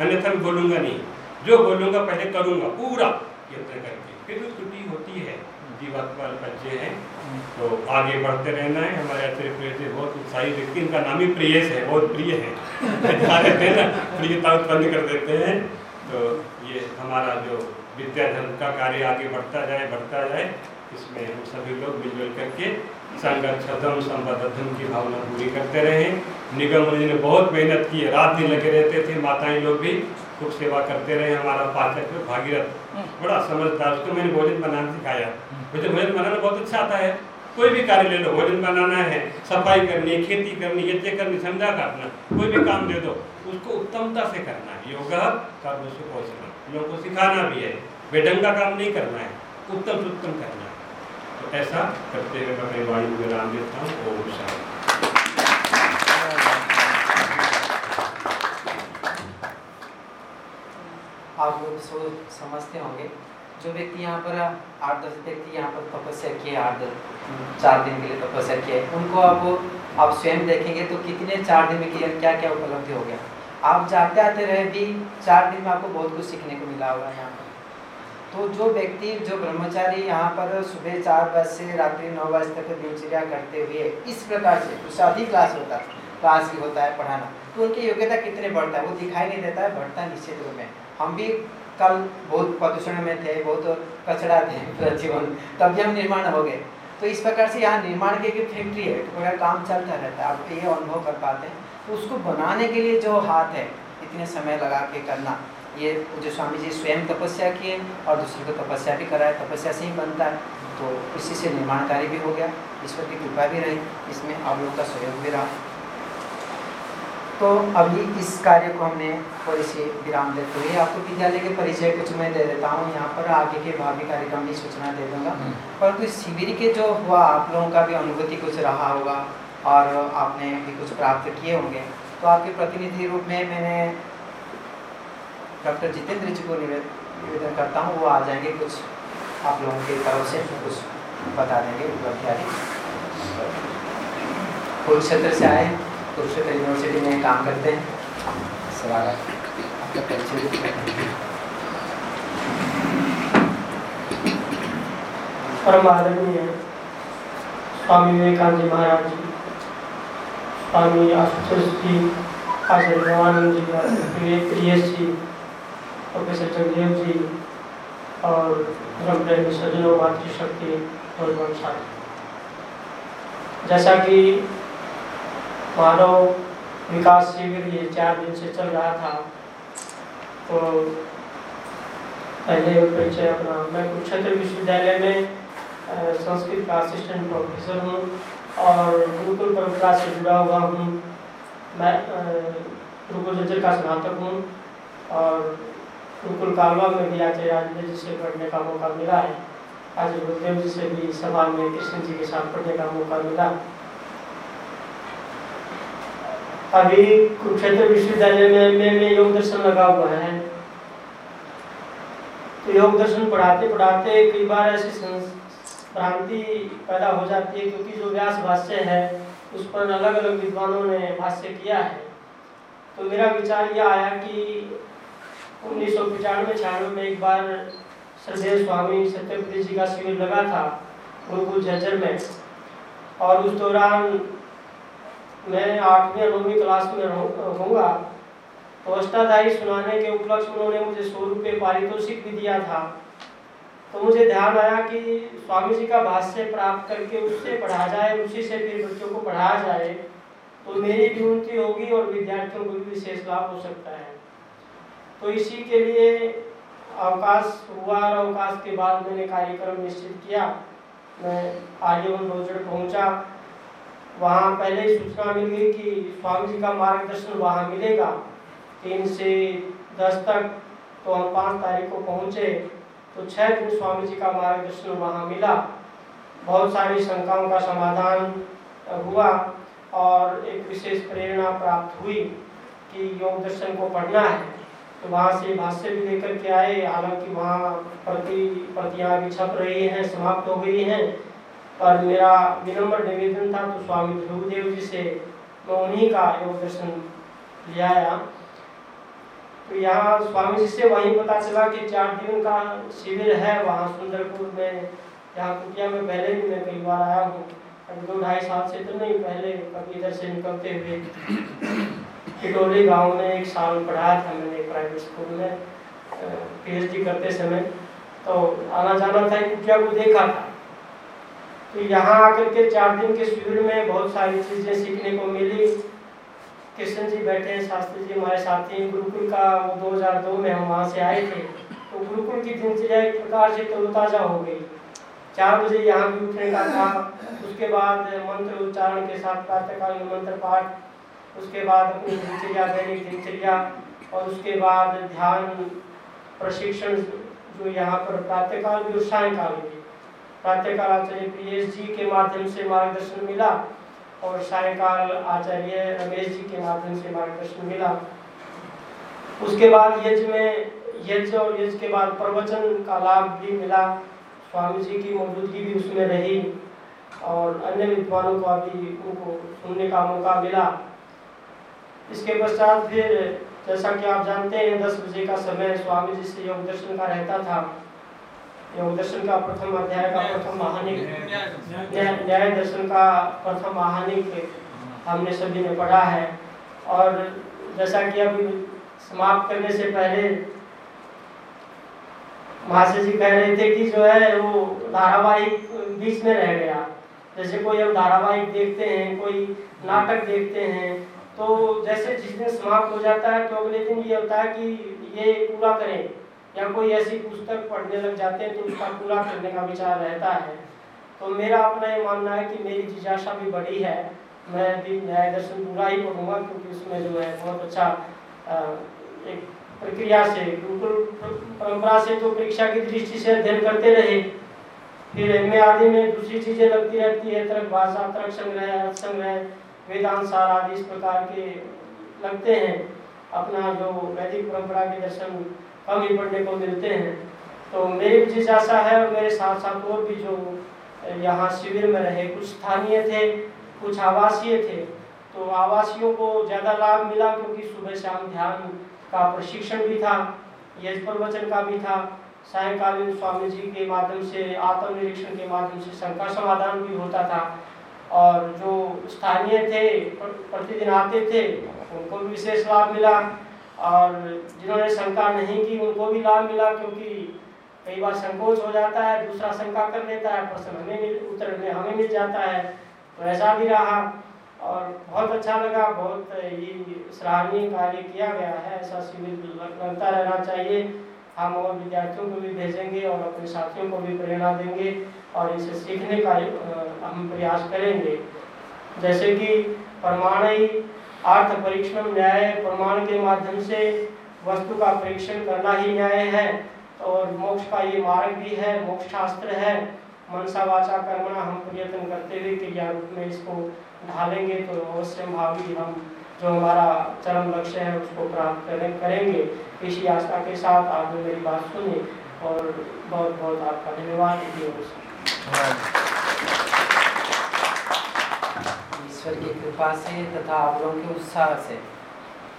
अन्यथा मैं बोलूँगा नहीं। जो बोलूँगा, पहले करूँगा, पूरा यत्न करके। फिर छुट्टी होती है, जीवात्मा बच्चे हैं। तो आगे बढ़ते रहना है। हमारे अतिरिक्त प्रिय से बहुत उत्साही व्यक्ति इनका नाम ही प्रियस है, बहुत प्रिय है। <laughs> प्रियता उत्पन्न कर देते हैं। तो ये हमारा जो विद्याधर्म का कार्य आगे बढ़ता जाए बढ़ता जाए, इसमें हम सभी लोग मिलजुल करके संगठम संबद्धम की भावना पूरी करते रहे। निगम ने बहुत मेहनत की रात दिन लगे रहते थे, माताएँ लोग भी खूब सेवा करते रहे हमारा पाचक भागीरथ। बड़ा समझदार, उसको मैंने भोजन बनाना सिखाया। मुझे भोजन बनाना बहुत अच्छा आता है। कोई भी कार्य ले लो, भोजन बनाना है, सफ़ाई करनी है खेती करनी यज्ञ करनी, समझा काटना कोई भी काम दे दो, उसको उत्तमता से करना है। योगा कर्म से पहुँचना लोगों को सिखाना भी है। बेढंगा काम नहीं करना है, उत्तम से उत्तम करना है। तो ऐसा करते हुए मैं वाणी में विराम देता हूँ। ओम शांति।
आप लोग सोच समझते होंगे। जो व्यक्ति यहाँ पर आठ दस व्यक्ति, यहाँ पर तपस्या किए आठ दस चार दिन के लिए तपस्या किए, उनको अब आप स्वयं देखेंगे तो कितने चार दिन में किया क्या क्या उपलब्धि हो गया। आप जाते आते रहे भी चार दिन में आपको बहुत कुछ सीखने को मिला होगा यहाँ पर। तो जो व्यक्ति, जो ब्रह्मचारी यहाँ पर सुबह चार बजे से रात्रि नौ बजे तक दिनचर्या करते हुए इस प्रकार से, उससे अधिक क्लास होता है क्लास भी होता है पढ़ाना तो उनकी योग्यता कितने बढ़ता है, वो दिखाई नहीं देता है, बढ़ता निश्चित रूप में। हम भी कल बहुत प्रदूषण में थे, बहुत कचरा थे जीवन तभी हम निर्माण हो गए। तो इस प्रकार से यहाँ निर्माण की एक फैक्ट्री है तो काम चलता रहता है, आप ये अनुभव कर पाते हैं। तो उसको बनाने के लिए जो हाथ है, इतने समय लगा के करना, ये जो स्वामी जी स्वयं तपस्या किए और दूसरे को तपस्या भी कराए, तपस्या से ही बनता है। तो इसी से निर्माण कार्य भी हो गया, ईश्वर की कृपा भी रही, इसमें आप लोगों का सहयोग भी रहा। तो अभी इस कार्य को हमने थोड़ी सी विराम देते हुए आपको विद्यालय के परिचय कुछ मैं दे देता हूँ। यहाँ पर आगे के भावी कार्यक्रम की सूचना दे दूँगा। परंतु इस शिविर के जो हुआ आप लोगों का भी अनुभूति कुछ रहा होगा और आपने भी कुछ प्राप्त किए होंगे। तो आपके प्रतिनिधि रूप में मैंने डॉक्टर जितेंद्र जी को निवेदन करता हूँ। वो आ जाएँगे कुछ आप लोगों की तरफ़ से कुछ बता देंगे। कुरुक्षेत्र से आए। कुरुक्षेत्र यूनिवर्सिटी में काम करते हैं। सवाल है। आपका परिचय
परम आदरणीय स्वामी विवेकानंद जी महाराज जी, स्वामी आशुतोष जी, आचार्य रामानंद जी विवेक प्रियस जी, प्रोफेसर चंद्रदेव जी और धर्म प्रेमी सज्जनों, मातृशक्ति, और वंशाली जैसा कि मानव विकास शिविर ये चार दिन से चल रहा था। तो पहले परिचय अपना मैं कुरुक्षेत्र विश्वविद्यालय में संस्कृत का असिस्टेंट प्रोफेसर हूँ और गुरुकुल परंपरा से जुड़ा हुआ हूँ। मैं गुरुकुल जजर का स्नातक हूँ और गुरुकुल कालवा में भी आचार्य राजेंद्र जी से पढ़ने का मौका मिला है। आज गुरुदेव जी से भी सभा में कृष्ण जी के साथ पढ़ने का मौका मिला। अभी कुरुक्षेत्र विश्वविद्यालय में में, में योग दर्शन लगा हुआ है। तो योग दर्शन पढ़ाते पढ़ाते कई बार ऐसी भ्रांति पैदा हो जाती है क्योंकि जो व्यास भाष्य है उस पर अलग अलग विद्वानों ने भाष्य किया है। तो मेरा विचार यह आया कि उन्नीस सौ पचानवे छियानवे में एक बार श्रद्धेय स्वामी सत्यपति जी का शिविर लगा था गुरुकुल झज्जर में। और उस दौरान मैं आठवीं या नौवीं क्लास में रहूं- होऊँगा तो अष्टाध्यायी सुनाने के उपलक्ष्य उन्होंने मुझे सौ रुपये पारितोषिक भी दिया था। तो मुझे ध्यान आया कि स्वामी जी का भाष्य प्राप्त करके उससे पढ़ा जाए, उसी से फिर बच्चों को पढ़ाया जाए तो मेरी भी उन्नति होगी और विद्यार्थियों को भी विशेष लाभ हो सकता है। तो इसी के लिए अवकाश हुआ और अवकाश के बाद मैंने कार्यक्रम निश्चित किया। मैं आर्यवन रोजड़ पहुँचा। वहाँ पहले ही सूचना मिल गई कि स्वामी जी का मार्गदर्शन वहाँ मिलेगा। तीन से दस तक तो हम पाँच तारीख को पहुँचे तो छः दिन स्वामी जी का मार्गदर्शन वहाँ मिला। बहुत सारी शंकाओं का समाधान हुआ और एक विशेष प्रेरणा प्राप्त हुई कि योग दर्शन को पढ़ना है। तो वहाँ से भाष्य भी लेकर के आए, हालाँकि वहाँ प्रति प्रतियाँ भी छप रही हैं, समाप्त हो गई हैं। पर मेरा विनम्र निवेदन था तो स्वामी ध्रुवदेव जी से मैं उन्हीं का योग दर्शन ले आया। तो यहाँ स्वामी जी से वहीं पता चला कि चार दिन का शिविर है, वहाँ सुंदरपुर में, यहाँ कुटिया में पहले भी मैं कई बार आया हूँ। दो ढाई साल से तो नहीं, पहले कभी इधर से निकलते हुए टिटोली गाँव में एक साल पढ़ाया था मैंने प्राइवेट स्कूल में पीएचडी करते समय। तो आना जाना था, कुटिया को देखा था। तो यहाँ आकर के चार दिन के शिविर में बहुत सारी चीज़ें सीखने को मिली। कृष्ण जी बैठे हैं, शास्त्री जी हमारे साथी गुरुकुल का वो 2002 में हम वहाँ से आए थे। तो गुरुकुल की दिनचर्या एक प्रकार से तरोताज़ा हो गई। चार बजे यहाँ भी उठने का था। उसके बाद मंत्र उच्चारण के साथ प्रातःकालीन मंत्र पाठ, उसके बाद अपनी दिनचर्या, दैनिक दिनचर्या, और उसके बाद ध्यान प्रशिक्षण जो यहाँ पर प्रातःकाल भी और सायंकाल भी। प्रातःकाल आचार्य प्रियेश जी के माध्यम से मार्गदर्शन मिला और सायंकाल आचार्य रमेश जी के माध्यम से मार्गदर्शन मिला। उसके बाद यज्ञ में, यज्ञ और यज्ञ के बाद प्रवचन का लाभ भी मिला। स्वामी जी की मौजूदगी भी उसमें रही और अन्य विद्वानों का भी उनको सुनने का मौका मिला। इसके पश्चात फिर, जैसा कि आप जानते हैं, दस बजे का समय स्वामी जी से योग दर्शन का रहता था। योग दर्शन का प्रथम अध्याय का प्रथम महानिक न्याय न्याय दर्शन। का प्रथम महानिक हमने सभी ने पढ़ा है। और जैसा कि अभी समाप्त करने से पहले महाशय जी कह रहे थे कि जो है वो धारावाहिक बीच में रह गया। जैसे कोई हम धारावाहिक देखते हैं कोई नाटक देखते हैं तो जैसे जिस दिन समाप्त हो जाता है तो अगले दिन ये होता है कि ये पूरा करें। या कोई ऐसी पुस्तक पढ़ने लग जाते हैं तो उसका पूरा करने का विचार रहता है। तो मेरा अपना ये मानना है कि मेरी जिज्ञासा भी बड़ी है। मैं भी न्याय दर्शन पूरा ही पढ़ूँगा क्योंकि उसमें जो है बहुत अच्छा एक प्रक्रिया से गुरुकुल परंपरा से तो परीक्षा की दृष्टि से अध्ययन करते रहे। फिर एम आदि में दूसरी चीज़ें लगती रहती है, तर्क भाषा, तर्क संग्रह संग्रह वेदांत सार आदि इस प्रकार के लगते हैं। अपना जो वैदिक परंपरा के दर्शन कम ही पढ़ने को मिलते हैं। तो मेरी जिज्ञासा है और मेरे साथ साथ और भी जो यहाँ शिविर में रहे, कुछ स्थानीय थे, कुछ आवासीय थे तो आवासियों को ज़्यादा लाभ मिला क्योंकि सुबह शाम ध्यान का प्रशिक्षण भी था यज प्रवचन का भी था, सायकालीन स्वामी जी के माध्यम से, आत्मनिरीक्षण के माध्यम से शंका समाधान भी होता था। और जो स्थानीय थे प्रतिदिन आते थे, उनको भी विशेष लाभ मिला। और जिन्होंने शंका नहीं की, उनको भी लाभ मिला क्योंकि कई बार संकोच हो जाता है, दूसरा शंका कर लेता है, प्रश्न हमें मिल, उत्तर में हमें मिल जाता है तो ऐसा भी रहा। और बहुत अच्छा लगा, बहुत ये सराहनीय कार्य किया गया है, ऐसा शिविर लगता रहना चाहिए। हम और विद्यार्थियों को भी भेजेंगे और अपने साथियों को भी प्रेरणा देंगे और इसे सीखने का हम प्रयास करेंगे। जैसे कि प्रमाण अर्थ परीक्षण न्याय प्रमाण के माध्यम से वस्तु का परीक्षण करना ही न्याय है। और मोक्ष का ये मार्ग भी है मोक्ष शास्त्र है। मनसा वाचा कर्मणा हम प्रयत्न करते हुए क्रिया रूप में इसको ढालेंगे तो अवश्य भावी हम जो हमारा चरम लक्ष्य है उसको प्राप्त करें, करेंगे। इसी आस्था के साथ आपने मेरी बात सुनी और बहुत बहुत आपका धन्यवाद।
ईश्वर की कृपा से तथा आप लोगों के उत्साह से।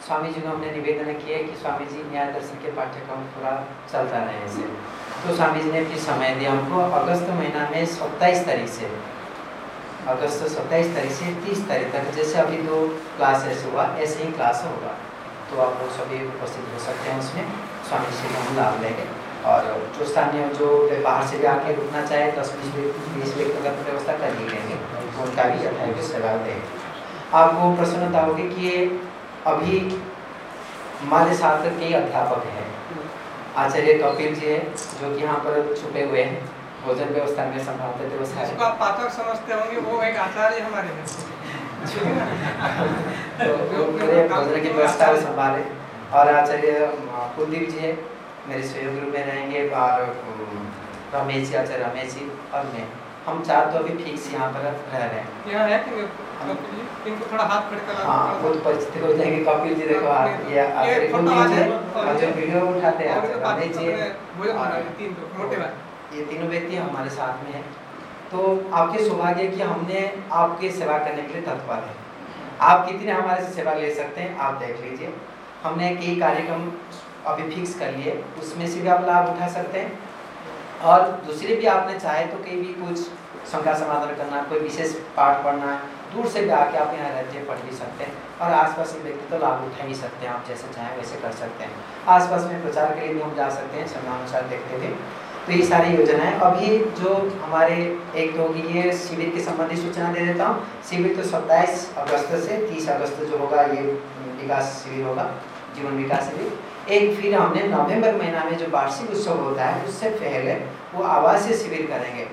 स्वामी जी को हमने निवेदन किया कि स्वामी जी न्याय दर्शन के पाठ्यक्रम पूरा चलता रहे ऐसे। तो स्वामी जी ने फिर समय दिया हमको अगस्त महीना में सत्ताईस तारीख से। अगस्त सत्ताईस तारीख से तीस तारीख तक, जैसे अभी दो क्लासेस हुआ, ऐसे ही क्लास होगा। तो आप लोग सभी उपस्थित हो सकते हैं उसमें। स्वामी जी का हम लाभ लेंगे। और जो स्थानीय, जो बाहर से भी आके रुकना चाहे, दस बीस बीस व्यक्तिगत व्यवस्था कर ही लेंगे। उनका भी यथायोग्य सेवा देंगे आपको प्रसन्नता होगी कि ये अभी हमारे साथ कई अध्यापक हैं। आचार्य कपिल जी है जो कि यहाँ पर छुपे हुए हैं। भोजन व्यवस्था में संभालते थे वो
सारे। आप पाठक समझते होंगे वो एक आचार्य हमारे हैं। <laughs>
तो भोजन की व्यवस्था में संभाले। और आचार्य कुलदीप जी है मेरे सहयोग में रहेंगे। और रमेश जी आचार्य रमेश जी और मैं। हम चार तो अभी फिक्स यहाँ पर रह रहे हैं।
यहाँ है कि इनको थोड़ा हाथ खड़े कर
हाँ वो तो परिस्थिति हो जाएगी कपिल जी देखो हाथ ये और जो वीडियो उठाते हैं रमेश जी
तीन मोटे
ये तीनों व्यक्ति हमारे साथ में हैं। तो आपके सौभाग्य कि हमने आपकी सेवा करने के लिए तत्पर है। आप कितने हमारे से सेवा ले सकते हैं आप देख लीजिए। हमने कई कार्यक्रम अभी फिक्स कर लिए उसमें से भी आप लाभ उठा सकते हैं। और दूसरे भी आपने चाहे तो कहीं भी कुछ शंका समाधान करना, कोई विशेष पाठ पढ़ना, दूर से भी आके आप यहाँ रहते पढ़ भी सकते हैं और आसपास के व्यक्ति तो लाभ उठा ही सकते हैं, आप जैसे चाहें वैसे कर सकते हैं। आसपास में प्रचार के लिए भी हम जा सकते हैं समयानुसार देखते थे। तो ये सारी योजनाएँ, अभी जो हमारे एक तो होगी ये शिविर के संबंधी सूचना दे देता हूँ। शिविर तो सत्ताईस अगस्त से तीस अगस्त जो होगा, ये विकास शिविर होगा, जीवन विकास शिविर। एक फिर हमने नवंबर महीना में जो वार्षिक उत्सव होता है, उससे पहले वो आवासीय शिविर करेंगे,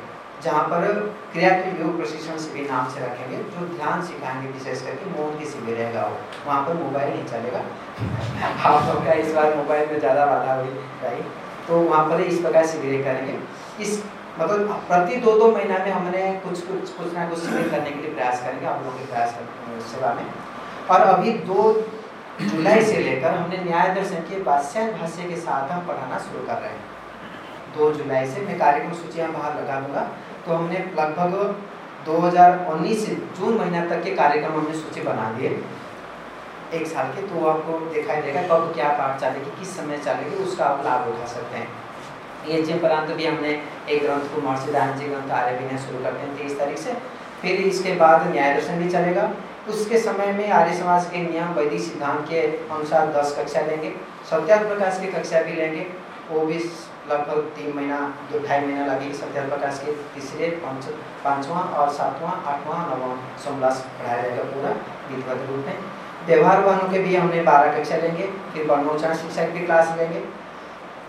जहाँ पर क्रिया के योग प्रशिक्षण शिविर नाम से रखेंगे, जो ध्यान सिखाएँगे, विशेष करके मौन की शिविर रहेगा वो। वहाँ पर मोबाइल नहीं चलेगा। <laughs> आप लोग का इस बार मोबाइल में ज़्यादा बाधा हुई भाई तो वहाँ पर इस प्रकार शिविर करेंगे। इस मतलब प्रति दो दो महीना में हमने कुछ कुछ कुछ ना कुछ शिविर करने के लिए प्रयास करेंगे, आप लोगों के प्रयास सेवा में। और अभी दो जुलाई से लेकर हमने न्याय दर्शन के बादशाह भाष्य के साथ हम पढ़ाना शुरू कर रहे हैं। दो जुलाई से मैं कार्यक्रम सूची हम बाहर लगा दूँगा। तो हमने लगभग 2019 जून महीना तक के कार्यक्रम हमने सूची बना दिए। एक साल के तो आपको दिखाई देगा कब क्या पाठ चलेगी, किस समय चलेगी, उसका आप लाभ उठा सकते हैं। ये जिन प्रांत भी हमने एक ग्रंथ को महर्षि दयानंद जी ग्रंथ आर्य शुरू करते हैं तेईस तारीख से। फिर इसके बाद न्याय दर्शन भी चलेगा। उसके समय में आर्य समाज के नियम, वैदिक सिद्धांत के अनुसार दस कक्षा लेंगे, सत्यार्थ प्रकाश की कक्षा भी लेंगे, वो भी लगभग तीन महीना, दो ढाई महीना लगेगी सत्यार्थ प्रकाश के तीसरे, पाँच, पाँचवा और सातवां, आठवां, नौवां सोमलास पढ़ाया जाएगा पूरा विधिवत रूप में। व्यवहार वाहनों के भी हमने बारह कक्षा लेंगे, फिर वर्णोच्चारण शिक्षा की क्लास लेंगे,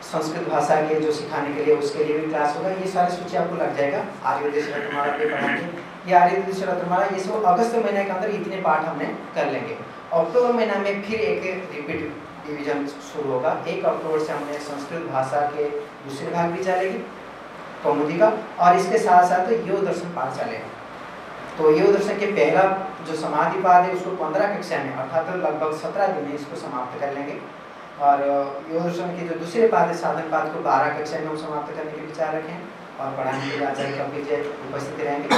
संस्कृत भाषा के जो सिखाने के लिए उसके लिए भी क्लास होगा, ये सारी सूची आपको लग जाएगा। आर्योदय रत्नमाला पे पढ़ाएँगे। ये आर्योदय रत्नमाला ये सब अगस्त महीने के अंदर इतने पाठ हमने कर लेंगे। अक्टूबर महीना में फिर एक रिपीट डिवीज़न शुरू होगा। एक अक्टूबर से हमने संस्कृत भाषा के दूसरे भाग भी चलेगी, कौमुदी का, और इसके साथ साथ योग दर्शन पाठ चलेगा। तो योग दर्शन के पहला जो समाधि पाद है, उसको पंद्रह कक्षा में अर्थात लगभग सत्रह दिन में इसको समाप्त कर लेंगे। और योग दर्शन के जो दूसरे पाद है, साधन पाद को बारह कक्षा में हम समाप्त करने के विचार रखें, और पढ़ाने के लिए आचार्य कपिल जय उपस्थित रहेंगे।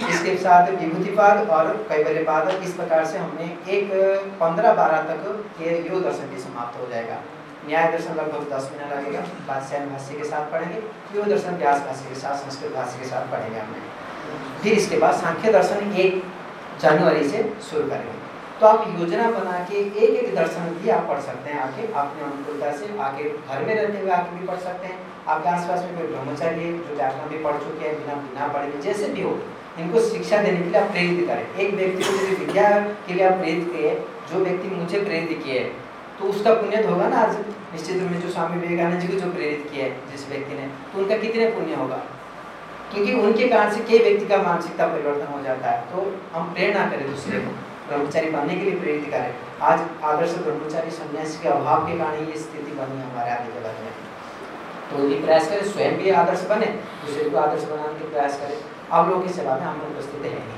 इसके साथ विभूति पाद और कैबल्य पाद इस प्रकार से हमने एक, पंद्रह बारह तक ये योग दर्शन भी समाप्त हो जाएगा। न्याय दर्शन लगभग दस मिनट लगेगा। बादशाह भाष्य के साथ पढ़ेंगे। योग दर्शन व्यास भाष्य के साथ, संस्कृत भाष्य के साथ पढ़ेंगे हमने। फिर इसके बाद सांख्य दर्शन एक जनवरी से शुरू करेंगे। तो आप योजना बना के एक एक दर्शन भी आप पढ़ सकते हैं आके अपने अनुकूलता से आके घर में रहते हुए आके भी पढ़ सकते हैं। आपके आसपास में कोई ब्रह्मचारी है जो व्याकरण भी पढ़ चुके हैं, बिना बिना पढ़े जैसे भी हो। इनको शिक्षा देने के लिए आप प्रेरित करें। एक व्यक्ति को यदि विद्या के लिए आप प्रेरित किए, जो व्यक्ति मुझे प्रेरित किए तो उसका पुण्य तो होगा ना आज? निश्चित रूप में जो स्वामी विवेकानंद जी को जो प्रेरित किया है जिस व्यक्ति ने तो उनका कितने पुण्य होगा? क्योंकि उनके कारण से कई व्यक्ति का मानसिकता परिवर्तन हो जाता है। तो हम प्रेरणा करें दूसरे को, ब्रह्मचारी बनने के लिए प्रेरित करें। आज आदर्श ब्रह्मचारी संन्यास के अभाव के कारण ये स्थिति बनी हमारे आगे जगत में। तो ये प्रयास करें, स्वयं भी आदर्श बने, दूसरे को आदर्श बनाने के प्रयास करें। आप लोगों की सेवा में हम लोग उपस्थित नहीं।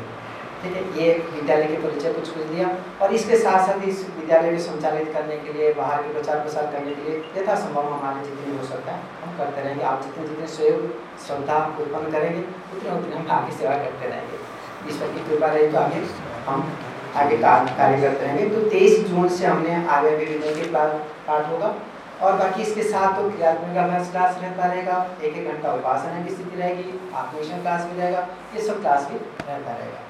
ठीक है, ये विद्यालय के परिचय कुछ कुछ दिया। और इसके साथ साथ इस विद्यालय को संचालित करने के लिए, बाहर के प्रचार प्रसार करने के लिए यथासंभव हमारे जितने हो सकता है, हम करते रहेंगे। आप जितने जितने सहयोग श्रद्धा उत्पन्न करेंगे, उतने उतने हम आगे सेवा करते रहेंगे। ईश्वर की कृपा रही तो आगे हम आगे कार्य करते रहेंगे। तो तेईस जून से हमने आगे भी विनय के पाठ होगा। और बाकी इसके साथ तो क्रियात्मक क्लास रहता रहेगा, एक एक घंटा उपासना की स्थिति रहेगी आत्मेशन क्लास भी रहेगा, ये सब क्लास भी रहता रहेगा।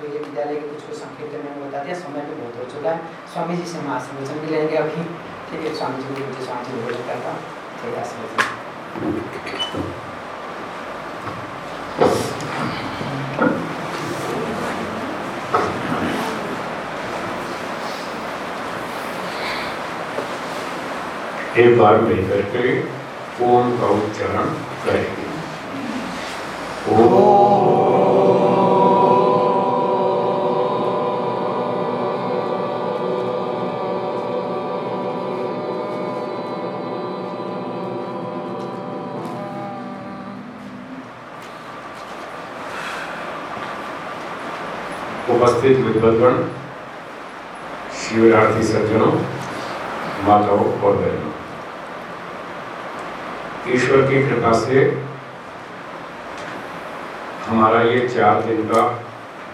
तो ये विद्यालय के कुछ कुछ संकेत मैंने बता दिया, समय भी बहुत हो चुका है। स्वामी जी से हम भी लेंगे अभी। ठीक है, स्वामी जी मुझे स्वामी जी बोल करता ठीक है
एक बार मिलकर के ओम का उच्चारण करेंगे। उपस्थित विद्वदगण शिविरार्थी सज्जनों, माताओं और बहनों। ईश्वर की कृपा से हमारा ये चार दिन का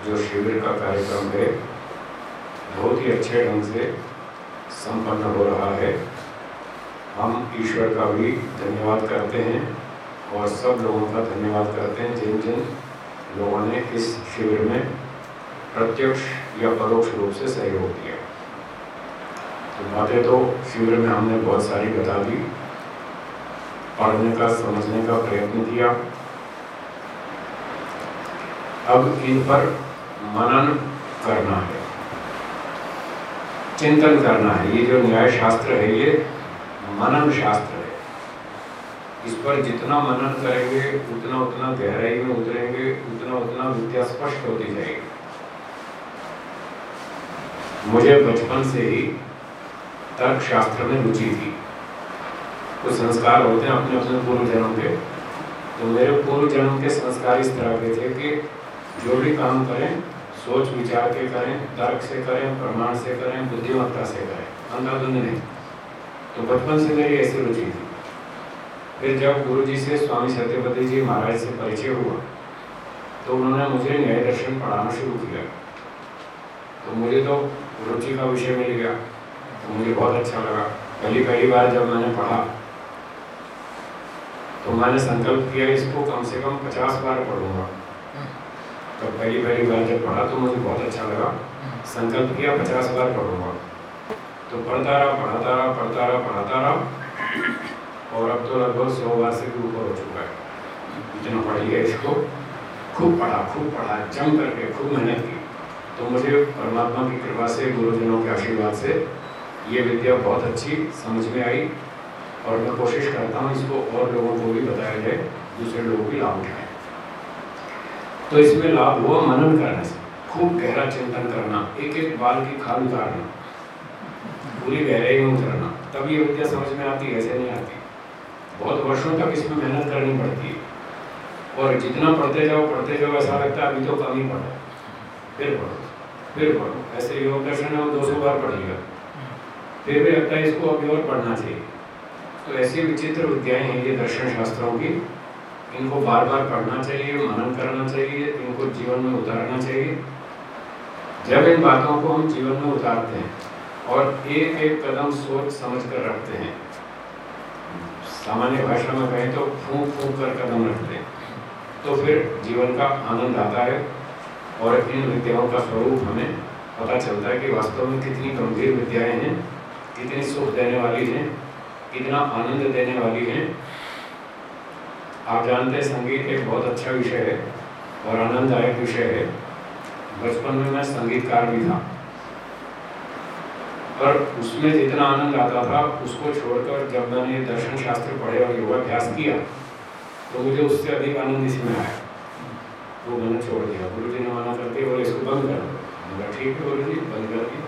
जो शिविर का कार्यक्रम है, बहुत ही अच्छे ढंग से संपन्न हो रहा है। हम ईश्वर का भी धन्यवाद करते हैं और सब लोगों का धन्यवाद करते हैं, जिन जिन लोगों ने इस शिविर में प्रत्यक्ष या परोक्ष रूप से सहयोग दिया तो बातें तो शिविर में हमने बहुत सारी बता दी। पढ़ने का, समझने का प्रयत्न किया। अब इन पर मनन करना है, चिंतन करना है। ये जो न्याय शास्त्र है, ये मनन शास्त्र है। इस पर जितना मनन करेंगे, उतना उतना गहराई में उतरेंगे, उतना उतना विद्या स्पष्ट होती जाएगी। मुझे बचपन से ही तर्क शास्त्र में रुचि थी। कुछ संस्कार होते हैं, अपने अपने पूर्व जन्म के। तो मेरे पूर्व जन्म के संस्कार इस तरह के थे कि जो भी काम करें, सोच विचार के करें, तर्क से करें, प्रमाण से करें, बुद्धिमत्ता से करें, अंधाधुंध नहीं। तो बचपन से मेरी ऐसी रुचि थी। फिर जब गुरु जी से स्वामी सत्यपति जी महाराज से परिचय हुआ तो उन्होंने मुझे न्याय दर्शन पढ़ाना शुरू किया। तो मुझे तो रुचि का विषय मिल गया तो मुझे बहुत अच्छा लगा। पहली पहली बार जब मैंने पढ़ा तो मैंने संकल्प किया इसको कम से कम पचास बार पढ़ूँगा। तो पहली पहली बार जब पढ़ा तो मुझे बहुत अच्छा लगा। संकल्प किया, पचास बार पढ़ूँगा। तो पढ़ता रहा, पढ़ाता रहा, पढ़ता रहा, पढ़ाता रहा। और अब तो लगभग सौ बार से भी ऊपर हो चुका है। इतना पढ़ लिया इसको। खूब पढ़ा खूब पढ़ा, जम करके, खूब मेहनत की। तो मुझे परमात्मा की कृपा से, गुरुजनों के आशीर्वाद से ये विद्या बहुत अच्छी समझ में आई। और मैं कोशिश करता हूँ इसको और लोगों को भी बताया जाए, दूसरे लोग भी लाभ उठाएँ। तो इसमें लाभ हुआ मनन करने से, खूब गहरा चिंतन करना एक एक बाल की खाल उतारना पूरी गहराई में उतरना तब ये विद्या समझ में आती, ऐसे नहीं आती। बहुत वर्षों तक इसमें मेहनत करनी पड़ती है। और जितना पढ़ते जाओ पढ़ते जाओ, ऐसा लगता है अभी तो कम ही पढ़ो। फिर पढ़ो फिर पढ़ो। ऐसे योग दर्शन है दो सौ बार पढ़ लिया फिर भी लगता है इसको अभी और पढ़ना चाहिए। तो ऐसी विचित्र विद्याएँ हैं ये दर्शन शास्त्रों की। इनको बार बार पढ़ना चाहिए, मनन करना चाहिए, इनको जीवन में उतारना चाहिए। जब इन बातों को हम जीवन में उतारते हैं और एक एक कदम सोच समझ कर रखते हैं, सामान्य भाषा में कहें तो फूंक फूंक कर कदम रखते हैं तो फिर जीवन का आनंद आता है और इन विद्याओं का स्वरूप हमें पता चलता है कि वास्तव में कितनी गंभीर विद्याएँ हैं, कितनी सुख देने वाली हैं कितना आनंद देने वाली हैं। आप जानते हैं संगीत एक बहुत अच्छा विषय है और आनंददायक विषय है। बचपन में मैं संगीतकार भी था। पर उसमें जितना आनंद आता था, उसको छोड़कर जब मैंने दर्शन शास्त्र पढ़े और योगाभ्यास किया तो मुझे उससे अधिक आनंद इसमें आया। वो मैंने छोड़ दिया। गुरु जी ने मना करके बोले, इसको बंद कर। दो ठीक है गुरु जी, बंद कर दिया।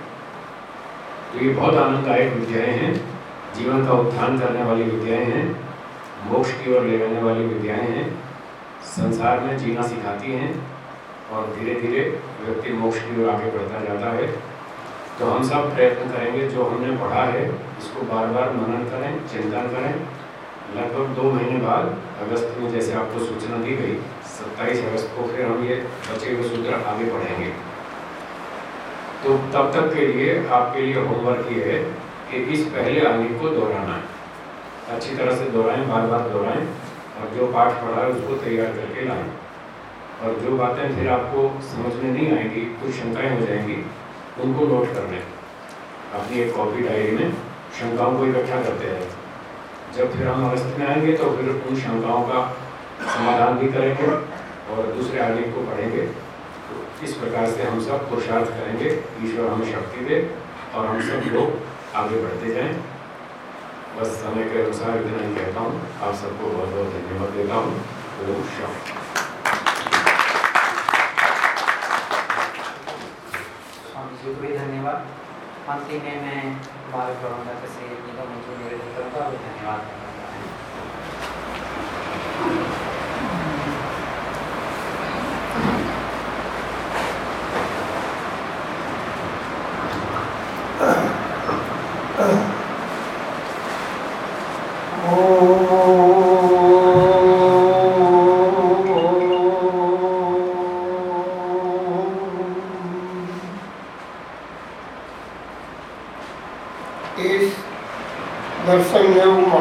तो ये बहुत आनंददायक विद्याएँ हैं। जीवन का उत्थान करने वाली विद्याएँ हैं, मोक्ष की ओर ले जाने वाली विद्याएँ हैं, संसार में जीना सिखाती हैं और धीरे धीरे व्यक्ति मोक्ष की ओर आगे बढ़ता जाता है। तो हम सब प्रयत्न करेंगे, जो हमने पढ़ा है, इसको बार बार मनन करें, चिंतन करें। लगभग दो महीने बाद, अगस्त में जैसे आपको सूचना दी गई, सत्ताईस अगस्त को फिर हम ये बचे हुए सूत्र आगे पढ़ेंगे तो तब तक के लिए आपके लिए होमवर्क ये है कि इस पहले आगे को दोहराना है। अच्छी तरह से दोहराएँ बार बार दोहराएँ और जो पाठ पढ़ा है उसको तैयार करके लाएँ। और जो बातें फिर आपको समझ में नहीं आएँगी, कुछ शंकाएँ हो जाएँगी, उनको नोट कर लें। अपनी एक कॉपी डायरी में शंकाओं को इकट्ठा करते हैं। जब फिर हम अवस्था में आएँगे तो फिर उन शंकाओं का समाधान भी करेंगे और दूसरे आगे को पढ़ेंगे। तो इस प्रकार से हम सब पुरुषार्थ करेंगे, ईश्वर हमें शक्ति दे और हम सब लोग आगे बढ़ते जाएँ बस समय के अनुसार इतना ही कहता हूँ। आप सबको बहुत बहुत धन्यवाद देता हूँ।
भी धन्यवाद। में बाल प्रबंधक धन्यवाद।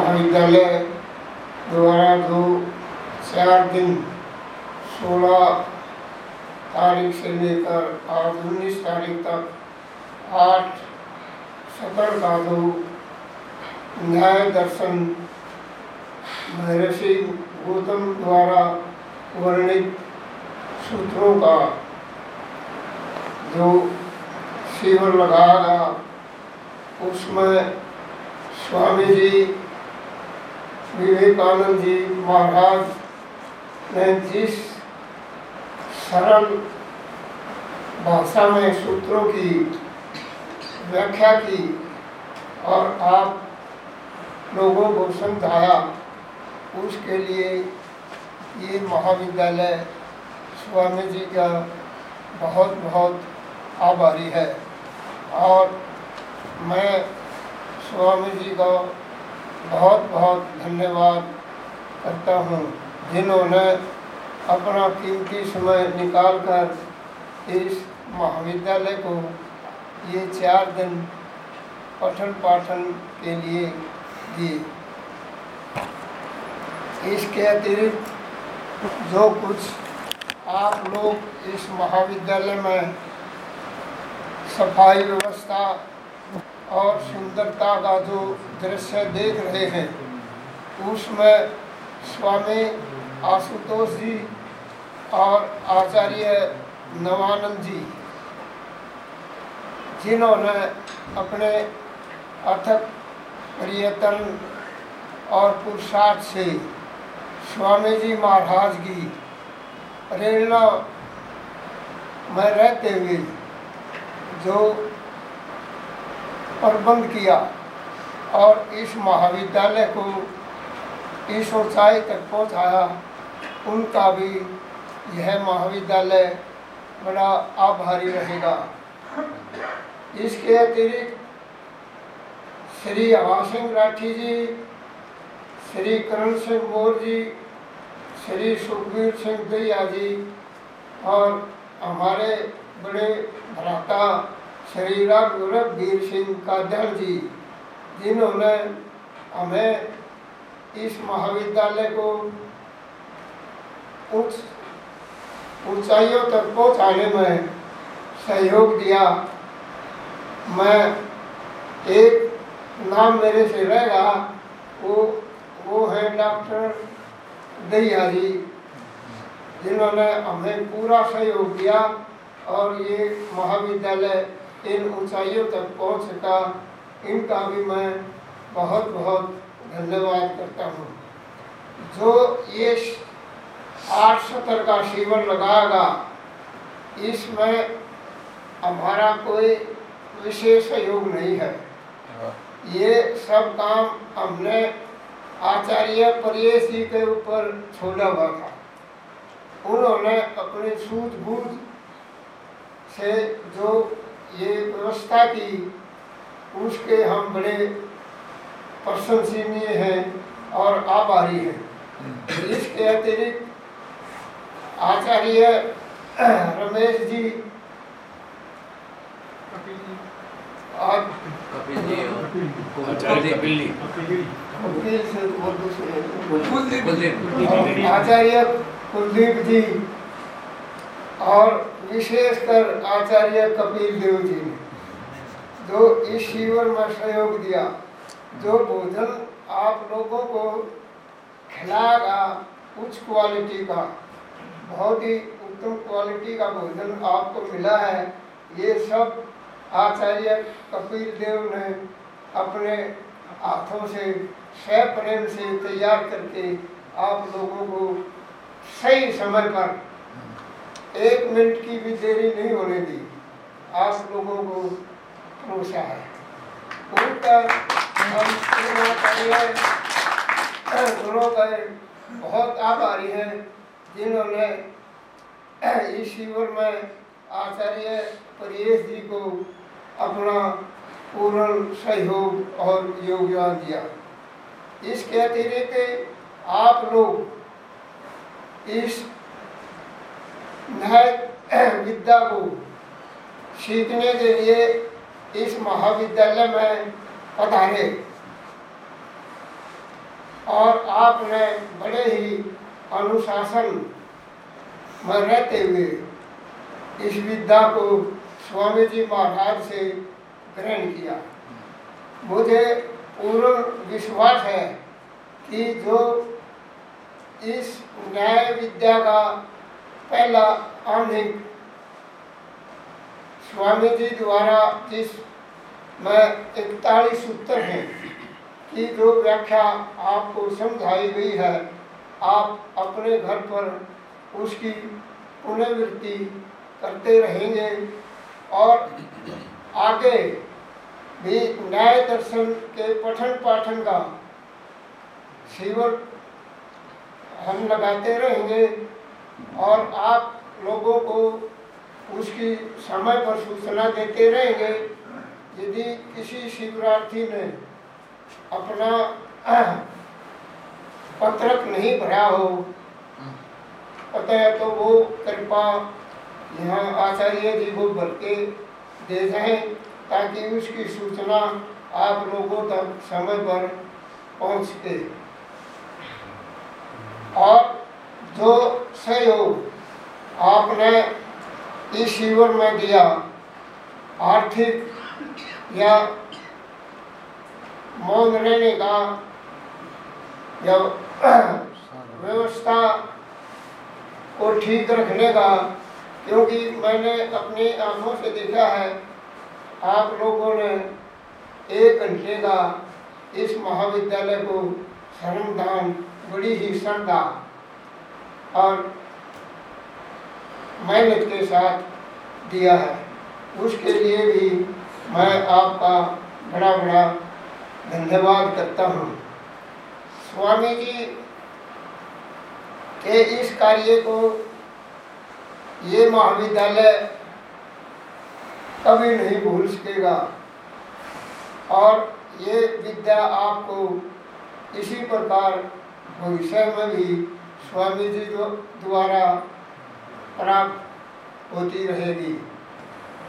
महाविद्यालय द्वारा दो चार दिन, सोलह तारीख से लेकर आज उन्नीस तारीख तक आठ सतर का दो। न्याय दर्शन, महर्षि गौतम द्वारा वर्णित सूत्रों का जो शिविर लगाया गया उसमें स्वामी जी विवेकानंद जी महाराज ने जिस सरल भाषा में सूत्रों की व्याख्या की और आप लोगों को समझाया, उसके लिए ये महाविद्यालय स्वामी जी का बहुत बहुत आभारी है। और मैं स्वामी जी का बहुत बहुत धन्यवाद करता हूँ। जिन्होंने अपना कीमती समय निकाल कर इस महाविद्यालय को ये चार दिन पठन पाठन के लिए दिए। इसके अतिरिक्त जो कुछ आप लोग इस महाविद्यालय में सफ़ाई व्यवस्था और सुंदरता का जो दृश्य देख रहे हैं, उसमें स्वामी आशुतोष जी और आचार्य नवानंद जी, जिन्होंने अपने अथक प्रयत्न और पुरुषार्थ से स्वामी जी महाराज की प्रेरणा में रहते हुए जो प्रबंध किया और इस महाविद्यालय को इस ऊंचाई तक पहुँचाया। उनका भी यह महाविद्यालय बड़ा आभारी रहेगा। इसके अतिरिक्त श्री हवा सिंह राठी जी, श्री करण सिंह मोर जी, श्री सुखबीर सिंह दैया जी और हमारे बड़े भ्राता श्री रघुवीर सिंह कादर जी, जिन्होंने हमें इस महाविद्यालय को उच्च ऊंचाइयों तक पहुँचाने में सहयोग दिया। मैं एक नाम मेरे से रहेगा वो वो है डॉक्टर दैया जी, जिन्होंने हमें पूरा सहयोग दिया और ये महाविद्यालय इन ऊंचाइयों तक पहुँच सका इनका भी मैं बहुत बहुत धन्यवाद करता हूँ। जो ये आठ सत्तर का शिविर लगाएगा, इसमें हमारा कोई विशेष सहयोग नहीं है। ये सब काम हमने आचार्य परेश जी के ऊपर छोड़ा हुआ था। उन्होंने अपने सूझबूझ से जो ये व्यवस्था की उसके हम बड़े प्रशंसनीय हैं और आभारी हैं। इसके अतिरिक्त आचार्य रमेश जी। और
आचार्य
कुलदीप
जी और विशेषकर आचार्य कपिल देव जी ने, जो इस शिविर में सहयोग दिया, जो भोजन आप लोगों को खिलाएगा, उच्च क्वालिटी का, बहुत ही उत्तम क्वालिटी का भोजन आपको मिला है, ये सब आचार्य कपिल देव ने अपने हाथों से सह प्रेम से तैयार करके आप लोगों को सही समय पर एक मिनट की भी देरी नहीं होने दी। आप लोगों को भरोसा है बहुत आभारी हैं, जिन्होंने इस शिविर में आचार्य परेश जी को अपना पूर्ण सहयोग और योगदान दिया। इसके अतिरिक्त आप लोग इस विद्या को। सीखने के लिए इस महाविद्यालय में पधारे। और आपने बड़े ही अनुशासन में रहते हुए इस विद्या को स्वामी जी महाराज से ग्रहण किया। मुझे पूर्ण विश्वास है कि जो इस न्याय विद्या का पहला आंधिक स्वामी जी द्वारा जिस में इकतालीस सूत्र हैं की जो व्याख्या आपको समझाई गई है, आप अपने घर पर उसकी पुनर्वृत्ति करते रहेंगे और आगे भी न्याय दर्शन के पठन पाठन का शिविर हम लगाते रहेंगे। और आप लोगों को उसकी समय पर सूचना देते रहेंगे, यदि किसी शिविरार्थी ने अपना <clears throat> पत्रक नहीं भरा हो, अतः तो वो कृपा यहाँ आचार्य जी को भर के दे जाएँ ताकि उसकी सूचना आप लोगों तक समय पर पहुँच और जो सहयोग आपने इस शिविर में दिया। आर्थिक या मौन रहने का या व्यवस्था को ठीक रखने का, क्योंकि मैंने अपनी आँखों से देखा है, आप लोगों ने एक घंटे का इस महाविद्यालय को श्रमदान बड़ी ही श्रद्धा और मेहनत के साथ दिया है। उसके लिए भी मैं आपका बड़ा बड़ा धन्यवाद करता हूँ। स्वामी जी, के इस कार्य को ये महाविद्यालय कभी नहीं भूल सकेगा। और ये विद्या आपको इसी प्रकार भविष्य में भी स्वामी जी द्वारा प्राप्त होती रहेगी।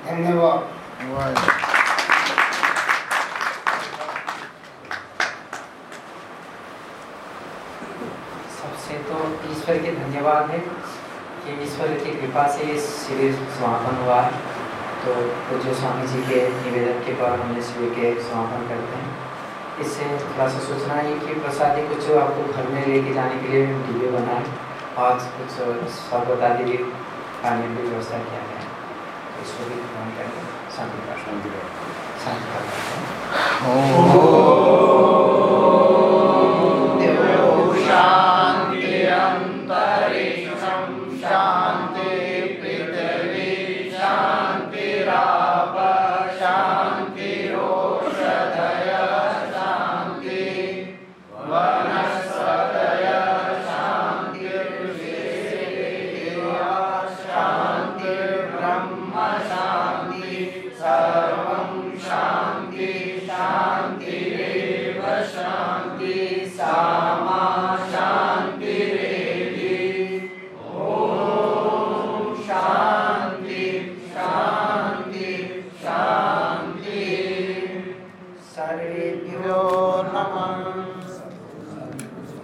धन्यवाद।
सबसे तो ईश्वर के धन्यवाद है कि ईश्वर की कृपा से शिविर समापन हुआ है। तो पूज्य स्वामी जी के निवेदन के बाद हमने शिविर के समापन करते हैं। इससे थोड़ा सा सोचना है कि प्रसादी कुछ आपको घर में लेके जाने के लिए डिब्बे बनाए और कुछ सब बता दीजिए खाने की व्यवस्था किया गया है। तो इसको भी ग्रहण करके शांति का शांति शांति का